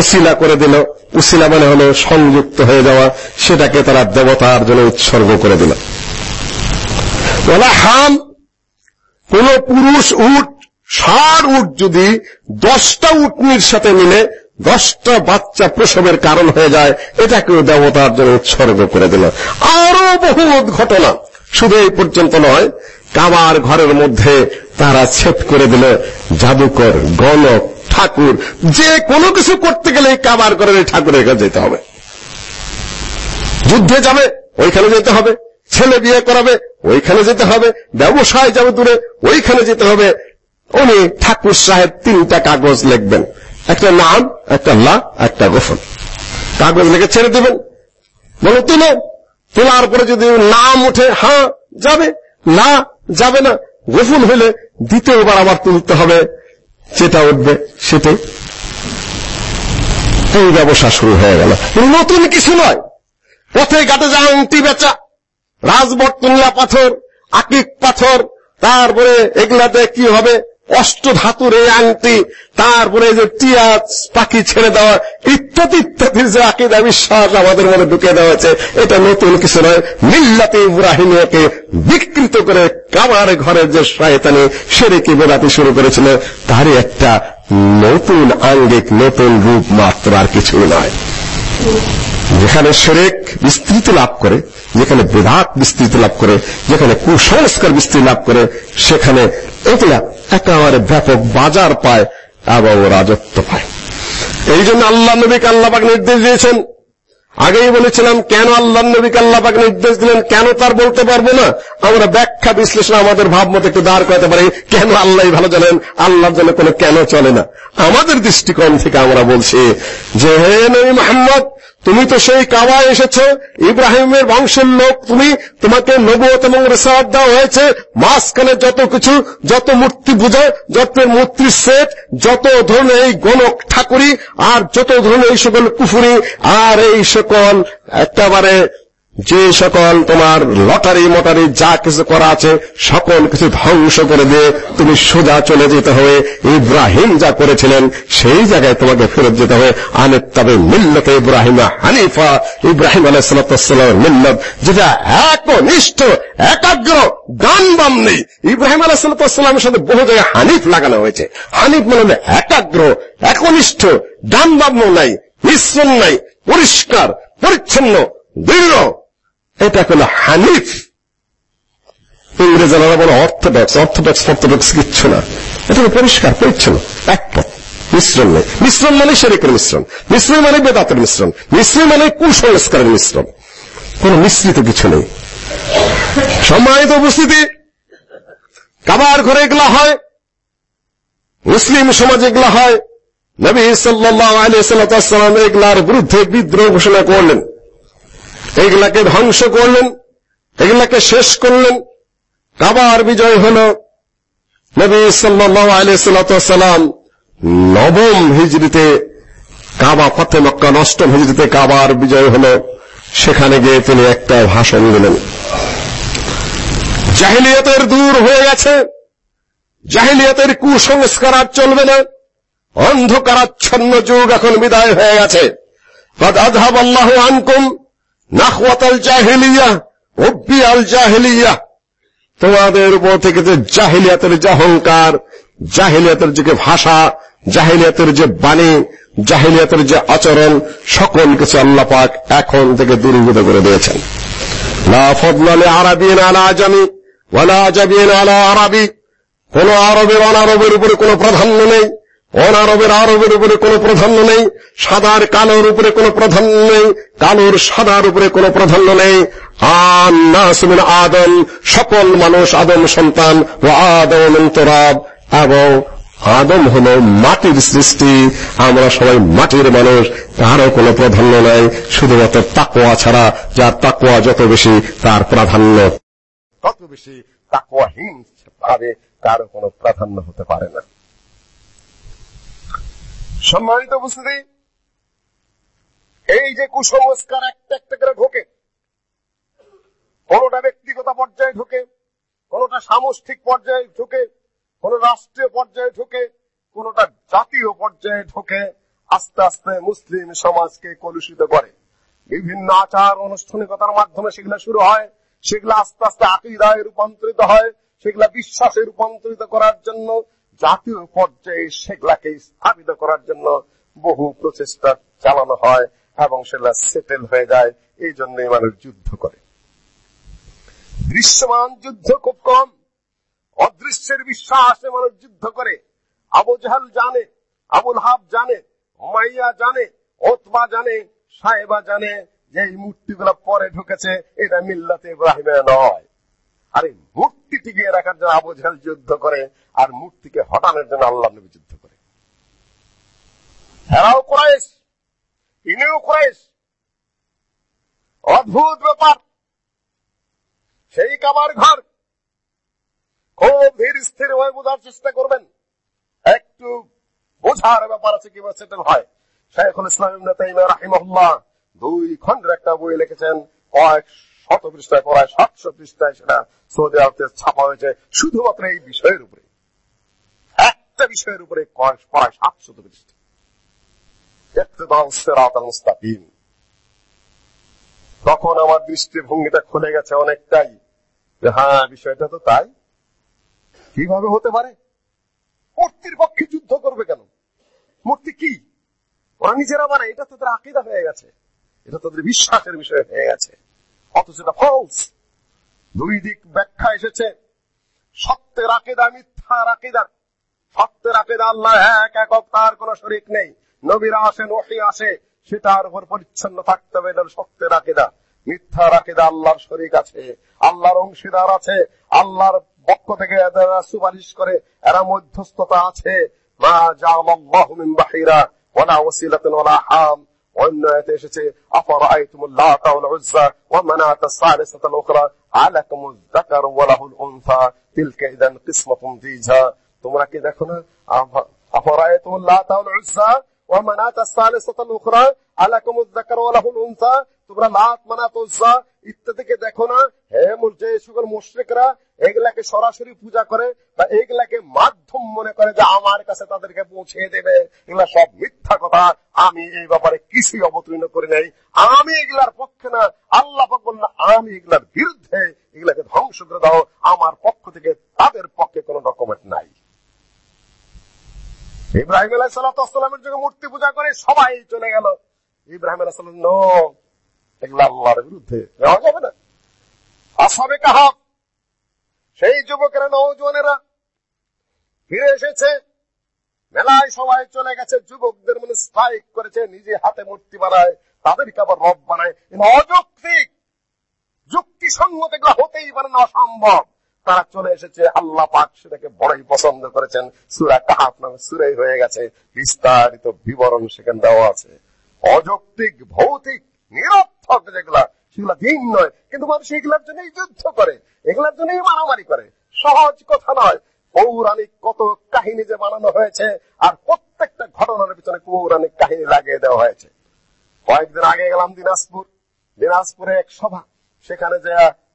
উসিলা করে দিল। উসিলা মানে হলো সংযুক্ত হয়ে যাওয়া, সেটাকে তারা দেবতার জন্য উৎসর্গ করে দিল। হাম কোন পুরুষ উট ষাট উট যদি দশটা উটনির সাথে মিলে দশটা বাচ্চা প্রসবের কারণ হয়ে যায়, এটাকেও দেবতার জন্য উৎসর্গ করে দিল। আরও বহু ঘটনা। শুধু এই পর্যন্ত নয়, কাবার ঘরের মধ্যে তারা ছেদ করে দিল জাদুকর, গণক, ঠাকুর। যে কোনো কিছু করতে গেলে কাবার ঘরের ঠাকুরের কাছে যেতে হবে। যুদ্ধে যাবে, ওইখানে যেতে হবে। ছেলে বিয়ে করাবে, ওইখানে যেতে হবে। ব্যবসায় যাবে দূরে, ওইখানে যেতে হবে। উনি ঠাকুর সাহেব তিনটা কাগজ লিখবেন। একটা নাম, একটা লা, একটা গোফন কাগজ লিখে ছেড়ে দেবেন। বলো, তুলো, তোলার পরে যদি নাম উঠে হ্যাঁ যাবে। না যাবে না। গোফন হইলে দ্বিতীয়বার আবার তুলতে হবে। যেটা উঠবে, সেটাই। এই ব্যবসা শুরু হয়ে গেল। নতুন কিছু নয়। পথে ঘাটে যা আংটি বেচা। রাজবর্তনিয়া পাথর, আকিক পাথর, তারপরে এগুলাতে কি হবে? অষ্ট ধাতুর এই আংটি, তারপরে যে টিয়া পাখি ছেড়ে দেওয়া, ইত্যাদি ইত্যাদি যে আকিদা বিশ্বাস আমাদের মনে ঢুকে দেওয়া হয়েছে, এটা নতুন কিছু নয়। মিল্লাতে ইব্রাহিমিয়াকে বিকৃত করে কামার ঘরের যে শয়তানি সেরেকে বেড়াতে শুরু করেছিল। তারই একটা নতুন আঙ্গিক, নতুন রূপ মাত্র আর কিছুই নয়। যেখানে সেরেক বিস্তৃত লাভ করে, যেখানে বেদাত বিস্তৃত লাভ করে, যেখানে কুসংস্কার বিস্তৃতি লাভ করে, সেখানে এগুলা একেবারে ব্যাপক বাজার পায় এবং রাজত্ব পায়। এই জন্য আল্লাহ নবীকে আল্লাহবাক নির্দেশ দিয়েছেন। আগেই বলেছিলাম, কেন আল্লাহ নবীকে আল্লাহবাক নির্দেশ দিলেন, কেন তার বলতে পারব না? আমরা ব্যাখ্যা বিশ্লেষণ আমাদের ভাবমতো একটু দাঁড় করাতে পারি, কেন আল্লাহ ভালো জানেন আল্লাহর জন্য কোনো কেন চলে না। আমাদের দৃষ্টিকোণ থেকে আমরা বলছি যে, হে নবী মোহাম্মদ তুমি তো সেই কাবায় এসেছ, ইব্রাহিমের বংশের লোক তুমি, তোমাকে নবুয়ত এবং রেসাদ দেওয়া হয়েছে। মাঝখানে যত কিছু, যত মূর্তি পূজা, যত মূর্তি সেট, যত ধরনের এই গণক ঠাকুরি আর যত ধরনের এই সকল কুফুরি, আর এই সকল একেবারে যে সকল তোমার লটারি মটারি যা কিছু করা আছে, সকল কিছু ধ্বংস করে দিয়ে তুমি সোজা চলে যেতে হবে। ইব্রাহিম যা করেছিলেন, সেই জায়গায় তোমাকে ফেরত যেতে হবে। আনের তবে মিল্লত ইব্রাহিম হানিফা। ইব্রাহিম আলাইসালামের মিল্লত, যেটা একনিষ্ঠ, একাগ্র, গান বাম নেই ইব্রাহিম আলাইসালামের সাথে বহু জায়গায় হানিফ লাগানো হয়েছে। হানিফ মানে একাগ্র, একনিষ্ঠ ডান বাম নাই মিশ্রণ নাই, পরিষ্কার, পরিচ্ছন্ন, দৃঢ়। এটা হলো হানিফ। ইংরেজরা বলে অর্থোডক্স অর্থোডক্স অর্থোডক্স কিচ্ছু না। এটা পরিষ্কার, পরিচ্ছন্ন এক পথ মিশ্রণ নেই। মিশ্রণ মানে শেরেকের মিশ্রণ। মিশ্রণ মানে বেদাতের মিশ্রণ। মিশ্রণ মানে কুসংস্কারের মিশ্রণ। কোন মিশ্রিত কিছু নেই। সম্মানিত উপস্থিতি, কাবার ঘরে এগুলা হয়, মুসলিম সমাজে এগুলা হয়। নবী সাল্লাহ আলিয়া সাল্লাম এগুলার বিরুদ্ধে বিদ্রোহ ঘোষণা করলেন। এগুলাকে ধ্বংস করলেন, এগুলাকে শেষ করলেন। কাবার বিজয় হল নবী সাল্লাহ আলিয়াল্লাম নবম হিজড়িতে কাবা, পথে মক্কা নষ্টম হিজড়িতে কাবার বিজয় হল। সেখানে গিয়ে তিনি একটা ভাষণ দিলেন। জাহিলিয়তের দূর হয়ে গেছে। জাহিলিয়তের কুসংস্কার আর চলবে না। অন্ধকারাচ্ছন্ন যুগ এখন বিদায় হয়ে গেছে। আনকুম নাহওয়াতাল জাহিলিয়া আল জাহিলিয়া। তোমাদের উপর থেকে যে জাহিলিয়াতের যে অহংকার, জাহিলিয়াতের যে ভাষা, জাহিলিয়াতের যে বাণী, জাহিলিয়াতের যে আচরণ, সকল কিছু আল্লাহ পাক এখন থেকে দূরীভূত করে দিয়েছেন। লা ফদলালে আরাবিন আলা আজামি ওয়ালা আজাবিন আলা আরাবি। কোন আরবের অনারবের উপরে কোনো প্রাধান্য নেই। অনারবের আরবের উপরে কোনো প্রাধান্য নেই, সাদার কালোর উপরে কোনো প্রাধান্য নেই, কালোর সাদার উপরে কোনো প্রাধান্য নেই। আন্নাসমিন আদম, সকল মানুষ আদম সন্তান, ও আদম তোরাব এবং আদম হল মাটির সৃষ্টি। আমরা সবাই মাটির মানুষ, তারও কোনো প্রাধান্য নাই, শুধুমাত্র তাকোয়া ছাড়া, যার তাকোয়া যত বেশি, তার প্রাধান্য। তত বেশি তাকোয়াহীন তারও কোনো প্রাধান্য হতে পারে না। সম্মানিত উপস্থিতি, এই যে কুসংস্কার একটা একটা করে ঢোকে, কোনটা ব্যক্তিগত পর্যায়ে ঢোকে, কোনটা সামষ্টিক পর্যায়ে ঢোকে, কোন রাষ্ট্রীয় পর্যায়ে ঢোকে, কোনটা জাতীয় পর্যায়ে ঢোকে, আস্তে আস্তে মুসলিম সমাজকে কলুষিত করে। বিভিন্ন আচার আনুষ্ঠানিকতার মাধ্যমে সেগুলো শুরু হয়, সেগুলো আস্তে আস্তে আকিদায় রূপান্তরিত হয়, সেগুলা বিশ্বাসে রূপান্তরিত করার জন্য জাতীয় পর্যায়ে সেগুলাকে স্থাপিত করার জন্য বহু প্রচেষ্টা চালানো হয় এবং সেগুলা সেটেল হয়ে যায়। এই জন্যই মানুষ যুদ্ধ করে। দৃশ্যমান যুদ্ধ খুব কম। অদৃশ্যের বিশ্বাসে মানুষ যুদ্ধ করে। আবু জাহাল জানে, আবুল হাব জানে মাইয়া জানে, ওতবা জানে, সাহেবা জানে যে এই মূর্তিগুলো পরে ঢুকেছে, এটা মিল্লাতে ইব্রাহিমে নয়। আর এই মূর্তি টিকিয়ে রাখার জন্য আবু জাহাল যুদ্ধ করে, আর মূর্তিকে হটানোর জন্য আল্লাহ নবী যুদ্ধ করে। হেরাও কোরাইশ, ইনিও কোরাইশ। অদ্ভুত ব্যাপার। সেই কাবার ঘর। খুব ধীর স্থির হয়ে বোঝার চেষ্টা করবেন। একটু বোঝার ব্যাপার আছে কীভাবে সেটেল হয়। শেখুল ইসলাম রাহিমহল্লা দুই খন্ডের একটা বই লিখেছেন কয়েক শত পৃষ্ঠায় প্রায় সাতশো পৃষ্ঠায় সেটা সৌদি আরবে ছাপা হয়েছে। শুধুমাত্র এই বিষয়ের উপরে। একটা বিষয়ের উপরে প্রায় সাতশত পৃষ্ঠা। তখন আমার দৃষ্টিভঙ্গিটা খুলে গেছে অনেকটাই। যে হ্যাঁ বিষয়টা তো তাই। কীভাবে হতে পারে? মূর্তির পক্ষে যুদ্ধ করবে কেন? মূর্তি কি? ওরা নিজেরা বানায়, এটা তাদের আকিদা হয়ে গেছে। এটা তাদের বিশ্বাসের বিষয় হয়ে গেছে। অথচ এটা ফলস। দুই দিক ব্যাখ্যা এসেছে। সত্যের আকিদা মিথ্যার আকিদা। সত্যের আকিদা আল্লাহ এক একক, তার কোন শরিক নেই। নবীরা আসেন ওহি আসে, সেটার উপর পরিচ্ছন্ন থাকতে হবে, এটা সত্যের আকিদা। মিথ্যার আকিদা আল্লাহর শরিক আছে, আল্লাহর অংশীদার আছে, আল্লাহর পক্ষ থেকে এরা সুপারিশ করে, এরা মধ্যস্থতা আছে। মা জাআলাল্লাহু বাহিরা, ওয়ালা ওয়াসিলাতান ওয়ালা হাম। অন্য আয়াতে এসেছে আফরাআইতুমুল লাতা ওয়াল উজ্জা ওয়া মানাতা সালিসাতাল উখরা আলাকুমুয যাকারু ওয়া লাহুল উনসা তিলকা ইদান কিসমাতুন দিজা তোমরা কি দেখো না আফরাআইতুমুল লাতা ওয়াল উজ্জা ওয়া মানাতা সালিসাতাল উখরা আলাকুমুয যাকারু ওয়া লাহুল উনসা তোমরা লাত মানাত উজ্জা ইত্যাদিকে দেখো না। হে যে সকল মুশরিকরা এগুলাকে সরাসরি পূজা করে বা এগুলাকে মাধ্যম মনে করে যে আমার কাছে তাদেরকে পৌঁছে দেবে। এগুলা সব মিথ্যা কথা। আমি এই ব্যাপারে কিছুই অবতীর্ণ করি নাই। আমি এগুলার পক্ষে না। আল্লাহ বলল আমি এগুলার বিরুদ্ধে এগুলাকে ধ্বংস করে দাও। আমার পক্ষ থেকে তাদের পক্ষে কোন ডকুমেন্ট নাই। ইব্রাহিম আলাহ যুগে মূর্তি পূজা করে সবাই চলে গেল। ইব্রাহিম আলাহ সাল্লাম এগুলো আল্লাহর বিরুদ্ধে। নেওয়া যাবে না। আসাবে কাহাব? সেই যুবকেরা নৌজওয়ানেরা ফিরে এসেছে। মেলায় সবাই চলে গেছে। যুবকদের মনে স্ট্রাইক করেছে। নিজে হাতে মূর্তি বানায়, তাদেরকে আবার রব বানায়। অযৌক্তিক যুক্তিসঙ্গত এগুলো হতেই পারে না, অসম্ভব। তারা চলে এসেছে। আল্লাহ পাক সেটাকে বড়ই পছন্দ করেছেন। সুরা কাহাফ নামে সুরাই হয়ে গেছে। বিস্তারিত বিবরণ সেখানে দেওয়া আছে। অযৌক্তিক, ভৌতিক যেগুলা, সেগুলা দিন নয়, কিন্তু মানুষ এগুলার জন্যই যুদ্ধ করে, এগুলার জন্যই মারামারি করে। সহজ কথা নয়, পৌরাণিক কত কাহিনী যে বানানো হয়েছে, আর প্রত্যেকটা ঘটনার পিছনে পৌরাণিক কাহিনী লাগিয়ে দেওয়া হয়েছে। কয়েকদিন আগে গেলাম দিনাজপুর, দিনাজপুরে এক সভা, সেখানে যে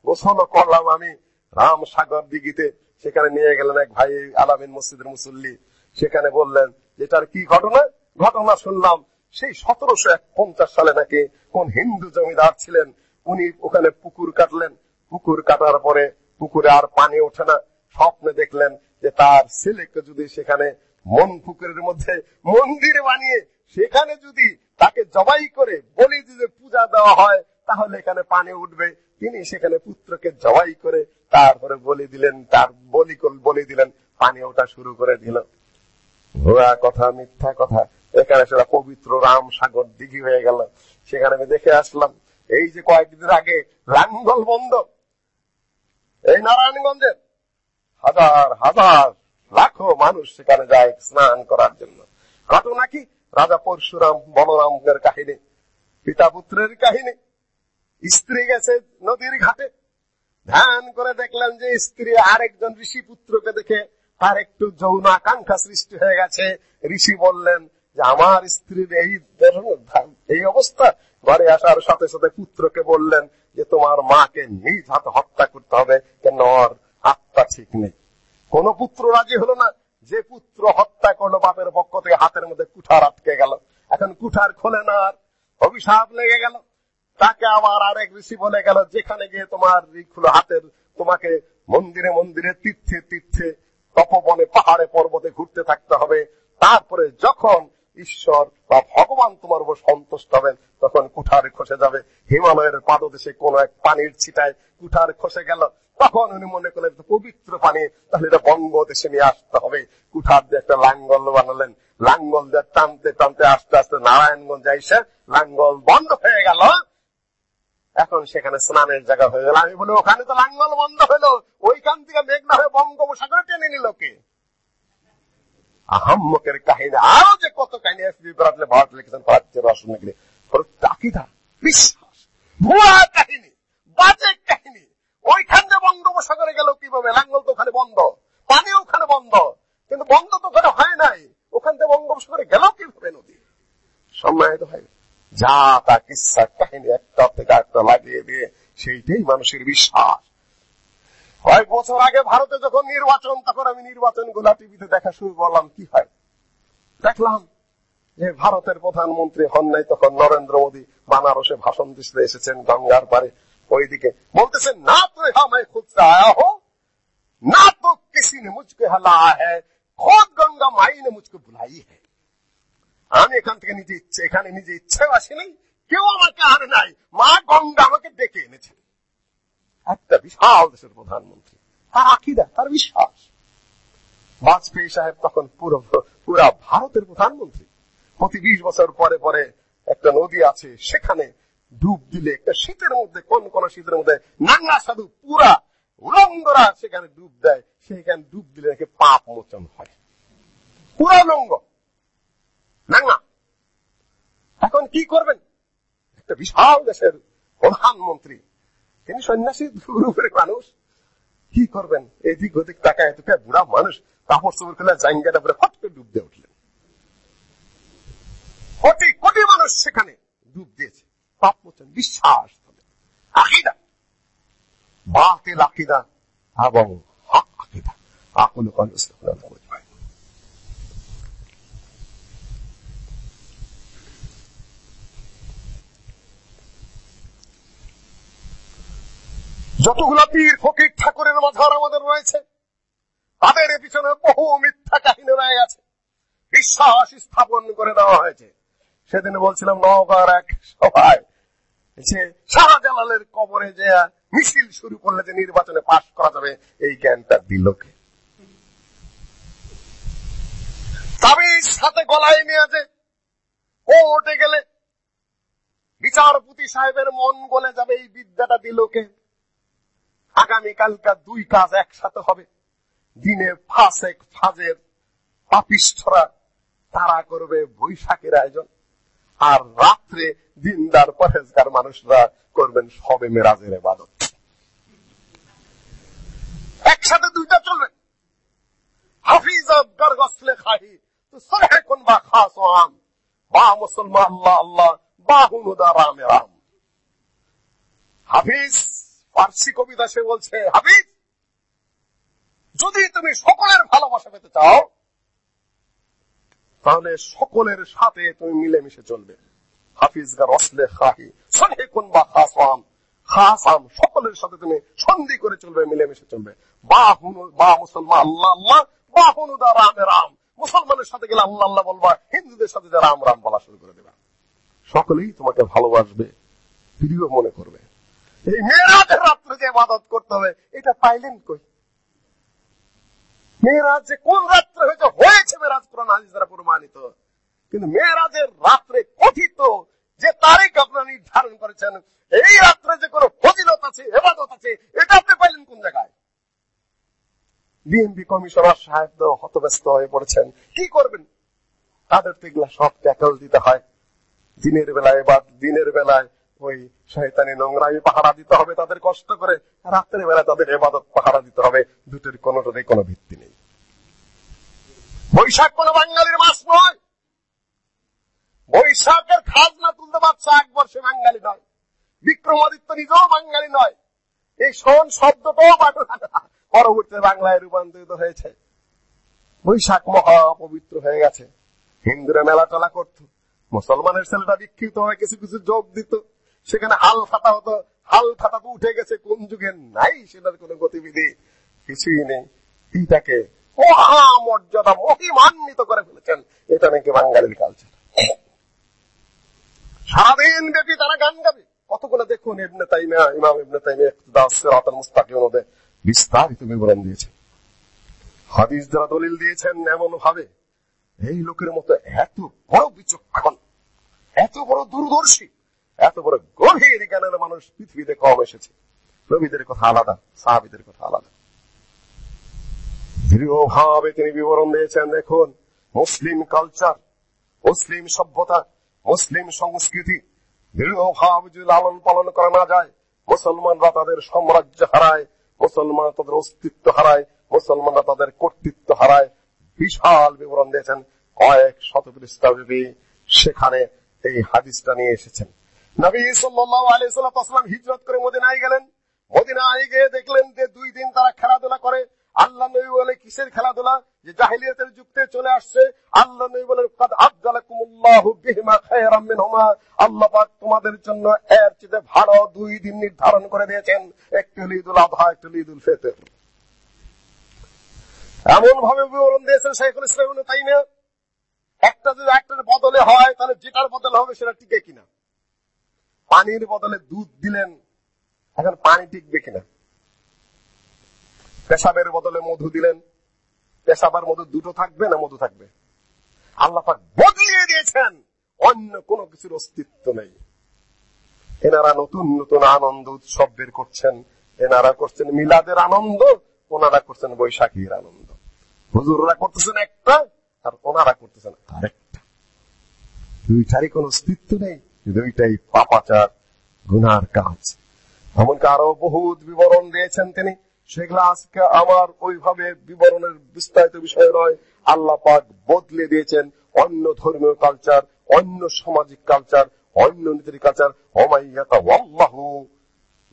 গোসল করলাম আমি, রাম সাগর দিঘিতে, সেখানে নিয়ে গেলেন এক ভাই, আলামিন মসজিদের মুসল্লি, সেখানে বললেন যেটার কি ঘটনা? ঘটনা শুনলাম সেই সতেরোশো পঞ্চাশ সালে নাকি কোন হিন্দু জমিদার ছিলেন, উনি ওখানে পুকুর কাটলেন। পুকুর কাটার পরে পুকুরে আর পানি ওঠে না। স্বপ্নে দেখলেন যে তার ছেলেকে যদি সেখানে মন পুকুরের মধ্যে মন্দির বানিয়ে সেখানে যদি তাকে জবাই করে বলি দিয়ে পূজা দেওয়া হয়, তাহলে এখানে পানি উঠবে। তিনি সেখানে পুত্রকে জবাই করে তারপরে বলি দিলেন, তার বলি বলি দিলেন, পানি ওঠা শুরু করে দিল। ভুয়া কথা, মিথ্যা কথা। এখানে সেটা পবিত্র রাম সাগর দিঘি হয়ে গেল। সেখানে আমি দেখে আসলাম, এই যে কয়েকদিন আগে লাঙ্গল বন্ধ, এই নারায়ণগঞ্জের হাজার হাজার লাখো মানুষ সেখানে যায় স্নান করার জন্য। ঘটনা কি রাজা পরশুরাম বলরামের কাহিনী, পিতা পুত্রের কাহিনী। স্ত্রী গেছে নদীর ঘাটে। ধ্যান করে দেখলেন যে স্ত্রী আরেকজন ঋষি পুত্রকে দেখে তার একটু যৌন আকাঙ্ক্ষা সৃষ্টি হয়ে গেছে। ঋষি বললেন যে আমার স্ত্রীর এই এই অবস্থা। ঘরে আসার সাথে সাথে পুত্রকে বললেন যে, তোমার মাকে নিজ হাতে হত্যা করতে হবে। কেন? ওর আত্মা ঠিক নেই। কোন পুত্র রাজি হলো না। যে পুত্র হত্যা করল বাপের পক্ষ থেকে, হাতের মধ্যে কুঠার আটকে গেল। এখন কুঠার খোলে না আর অভিশাপ লেগে গেল। তাকে আবার আরেক ঋষি বলে গেল, যেখানে গিয়ে তোমার হাতের, তোমাকে মন্দিরে মন্দিরে, তীর্থে তীর্থে, তপবনে, পাহাড়ে, পর্বতে ঘুরতে থাকতে হবে। তারপরে যখন ঈশ্বর বা ভগবান তোমার উপর সন্তুষ্ট হবেন, তখন কুঠারে খসে যাবে। হিমালয়ের পাদদেশে কোন এক পানির ছিটায় কুঠার খসে গেল। তখন উনি মনে করলেন পবিত্র পানি, তাহলে এটা বঙ্গদেশে নিয়ে আসতে হবে। কুঠার দিয়ে একটা লাঙ্গল বানালেন। লাঙ্গল দিয়ে টানতে টানতে, আস্তে আস্তে নারায়ণগঞ্জ আইসে লাঙ্গল বন্ধ হয়ে গেল। এখন সেখানে স্নানের জায়গা হয়ে গেল। আমি বলি, ওখানে তো লাঙ্গল বন্ধ হলো। ওইখান থেকে মেঘনা হয়ে বঙ্গোপসাগরে টেনে নিল কে? আহম্মকের কাহিনী, আরও যে কত কাহিনী এসবি ভারত লিখেছেন প্রাচ্যের রসন লিখলে তাকিদা, বিশ্বাস, ভুয়া কাহিনী, বাজে কাহিনী, ওইখান বঙ্গোপসাগরে গেল কীভাবে লাঙ্গল তো ওখানে বন্ধ, পানি ওখানে বন্ধ, কিন্তু বন্ধ তো ওখানে হয় নাই। ওখান থেকে বঙ্গোপসাগরে গেল কীভাবে নদী? সম্মানিত হয় যা তা কিসা কাহিনী, একটা থেকে একটা লাগিয়ে দিয়ে, সেইটাই মানুষের বিশ্বাস। কয়েক বছর আগে ভারতে যখন নির্বাচন, তখন আমি নির্বাচনগুলা টিভিতে দেখা শুরু করলাম। কি হয়? দেখলাম যে ভারতের প্রধানমন্ত্রী হন নাই, তখন নরেন্দ্র মোদী বানারসে ভাষণ দিতে এসেছেন গঙ্গার পারে ওইদিকে। বলতেছে, না তো হামায় খুদ আয়া হো, না তো কিসি নে মুজকে হালা হ্যাঁ খোদ গঙ্গা মাই নে মুজকে বুলাই হ্যাঁ আমি এখান থেকে নিজে ইচ্ছে, এখানে নিজে ইচ্ছে আসি নাই, কেউ আমাকে আনে নাই। মা গঙ্গা আমাকে ডেকে এনেছে। একটা বিশাল দেশের প্রধানমন্ত্রী। তার আকিদা, তার বিশ্বাস। বাজপেয়ী সাহেব তখন পুরো, পুরা ভারতের প্রধানমন্ত্রী। প্রতি বিশ বছর পরে পরে একটা নদী আছে, সেখানে ডুব দিলে একটা শীতের মধ্যে কোন কোন শীতের মধ্যে, নাঙ্গা সাধু পুরা উলঙ্গরা সেখানে ডুব দেয়। সেখানে ডুব দিলে নাকি পাপ মোচন হয়। পুরা উলঙ্গ। নাঙ্গা। এখন কি করবেন? একটা বিশাল দেশের প্রধানমন্ত্রী। তিনি সন্ন্যাসী গ্রুপের মানুষ। কি করবেন? এদিক ওদিক তাকায় এত বুড়া মানুষ কাপড় চোপড় খুলে জাঙ্গাটা পরে ফট করে ডুব দিয়ে উঠলেন। কোটি কোটি মানুষ সেখানে ডুব দিয়েছে। পাপ মোচন বিশ্বাস আকিদা। বাতিল আকিদা এবং আকিদা। যতগুলো পীর, ফকির ঠাকুরের মাঝার আমাদের রয়েছে, তাদের পিছনে বহু মিথ্যা কাহিনী রয়ে গেছে। বিশ্বাস স্থাপন করে দেওয়া হয়েছে। সেদিন বলছিলাম, নওগাঁর এক সভায় যে শাহজালালের কবরে যে মিছিল শুরু করলে যে নির্বাচনে পাশ করা যাবে, এই জ্ঞানটা দিল কে? তাবিজ সাথে গলায় নিয়ে যে কোর্টে গেলে বিচারপতি সাহেবের মন গলে যাবে, এই বিদ্যাটা দিল কে? আগামীকালকার দুই কাজ একসাথে হবে। দিনে ফাঁসেক ফাজের পাপিষ্ঠরা তারা করবে বৈশাখের আয়োজন। আর রাত্রে দিনদার পরেজগার মানুষরা করবেন সবে মেরাজের এবাদত একসাথে দুইটা চলবে। হাফিজ আবগার গসলে খাহি তো সরে কোন বা খাস আম? বা মুসলমান, আল্লাহ আল্লাহ, বা হুনুদা রামে রাম। হাফিজ ফার্সি কবিতা সে বলছে হাফিজ যদি তুমি সকলের ভালোবাসা পেতে চাও, তাহলে সকলের সাথে তুমি মিলেমিশে চলবে। হাফিজগা রসলে খাহি সহে কোন বা খাসাম। খাসাম, সকলের সাথে তুমি সন্ধি করে চলবে, মিলেমিশে চলবে। বা মুসলমান, আল্লাহ আল্লাহ, বা হুনুদা রামে রাম। মুসলমানের সাথে গেলে আল্লাহ আল্লাহ বলবা, হিন্দুদের সাথে যে রাম রাম বলা শুরু করে দেবা। সকলেই তোমাকে ভালোবাসবে, প্রিয় মনে করবে। এই রাত্রে যে ইবাদত করতে হবে। এটা পাইলেন কই? মেয়েরাজ যে কোন রাত্রে হয়েছে হয়েছে মেয়েরাজ কোরআন হাদিস দ্বারা প্রমাণিত? কিন্তু মেয়েরাজের রাত্রে কথিত যে তারিখ আপনারা নির্ধারণ করেছেন, এই রাত্রে যে কোনো ফজিলত আছে হেফাজত আছে, এটা আপনি পাইলেন কোন জায়গায়? বিএনপি কমিশনার সাহেব হতব্যস্ত হয়ে পড়েছেন। কি করবেন? তাদের তো সব ট্যাকল দিতে হয়। দিনের বেলায় বা দিনের বেলায় ওই শয়তানি নোংরামি পাহারা দিতে হবে তাদের কষ্ট করে। রাত্রের বেলা তাদের এবাদত পাহারা দিতে হবে। দুটোর কোনোটারই কোনো ভিত্তি নেই। বৈশাখ কোন বাঙালির মাস নয়। বৈশাখের খাজনা তুলতে পারছে একবার সে বাঙালি নয়। বিক্রমাদিত্য নিজেও বাঙালি নয়। এই সন শব্দটাও পরবর্তীতে বাংলায় রূপান্তরিত হয়েছে। বৈশাখ মহা পবিত্র হয়ে গেছে। হিন্দুরা মেলা টলা করত। মুসলমানের ছেলেটা বিক্ষিপ্ত হয়ে কিছু কিছু যোগ দিত। সেখানে হাল খাতা হতো হাল খাতা তো উঠে গেছে, কোন যুগে নাই সেটার কোন গতিবিধি? কিছুই নেই। এইটাকে মহামর্যাদা মহিমান্বিত করে ফেলেছেন। এটা নাকি বাঙালির কালচার সারাদিন ব্যাপী তারা গান গাবে। কতগুলো দেখুন ইবনে তাইমিয়া, ইমাম ইবনে তাইমিয়া ইকতিদাস সিরাতাল মধ্যে বিস্তারিত বিবরণ দিয়েছেন। হাদিস যারা দলিল দিয়েছেন এমন ভাবে এই লোকের মতো এত বড় বিচক্ষণ, এত বড় দূরদর্শী এত বড় গভীর জ্ঞানের মানুষ পৃথিবীতে কম এসেছে? নবীদের কথা আলাদা, সাহাবিদের কথা আলাদা। দৃঢ়ভাবে তিনি বিবরণ দিয়েছেন, দেখুন, মুসলিম কালচার মুসলিম সভ্যতা, মুসলিম সংস্কৃতি, দৃঢ়ভাবে যদি লালন পালন করা না যায়, মুসলমানরা তাদের সাম্রাজ্য হারায় মুসলমান তাদের অস্তিত্ব হারায়, মুসলমানরা তাদের কর্তৃত্ব হারায়। বিশাল বিবরণ দিয়েছেন, কয়েক শত পৃষ্ঠাব্যাপী সেখানে এই হাদিসটা নিয়ে এসেছেন। নবী সাল্লাম হিজরত করে মদিনায় গেলেন। মদিনায় গিয়ে দেখলেন যে দুই দিন তারা খেলাধুলা করে। আল্লাহ নবী বলে, কিসের খেলাধুলা? যে জাহিলিয়াতের যুক্তে চলে আসছে। আল্লাহ নবী বলে আল্লাহ তোমাদের জন্য এর চেয়ে ভালো দুই দিন নির্ধারণ করে দিয়েছেন। একটি ঈদুল আযহা একটি ঈদুল ফিতর। এমন ভাবে বিবরণ দিয়েছেন শেখুল ইসলাম ইবনে তাইমিয়া। একটা যদি একটার বদলে হয়, তাহলে যেটার বদলে হবে সেটা টিকে কিনা? পানির বদলে দুধ দিলেন, এখন পানি টিকবে কিনা? পেশাবের বদলে মধু দিলেন। পেশাবার মধু দুটো থাকবে না মধু থাকবে? আল্লাহ বদলিয়ে দিয়েছেন, অন্য কোনো কিছুর অস্তিত্ব নেই। এনারা নতুন নতুন আনন্দ উৎসব বের করছেন। এনারা করছেন মিলাদের আনন্দ, ওনারা করছেন বৈশাখীর আনন্দ। হুজুররা করতেছেন একটা, আর ওনারা করতেছেন আরেকটা। দুইটারই কোন অস্তিত্ব নেই। দুইটাই পাপাচার, গুনার কাজ। এমনকি আরও বহুত বিবরণ দিয়েছেন তিনি। সেগুলো আজকে আমার ওইভাবে বিবরণের বিস্তারিত বিষয় নয়। আল্লাহ পাক বদলে দিয়েছেন অন্য ধর্মীয় কালচার অন্য সামাজিক কালচার অন্য নীতির কালচার। অমাইয়াতা ওয়াল্লাহু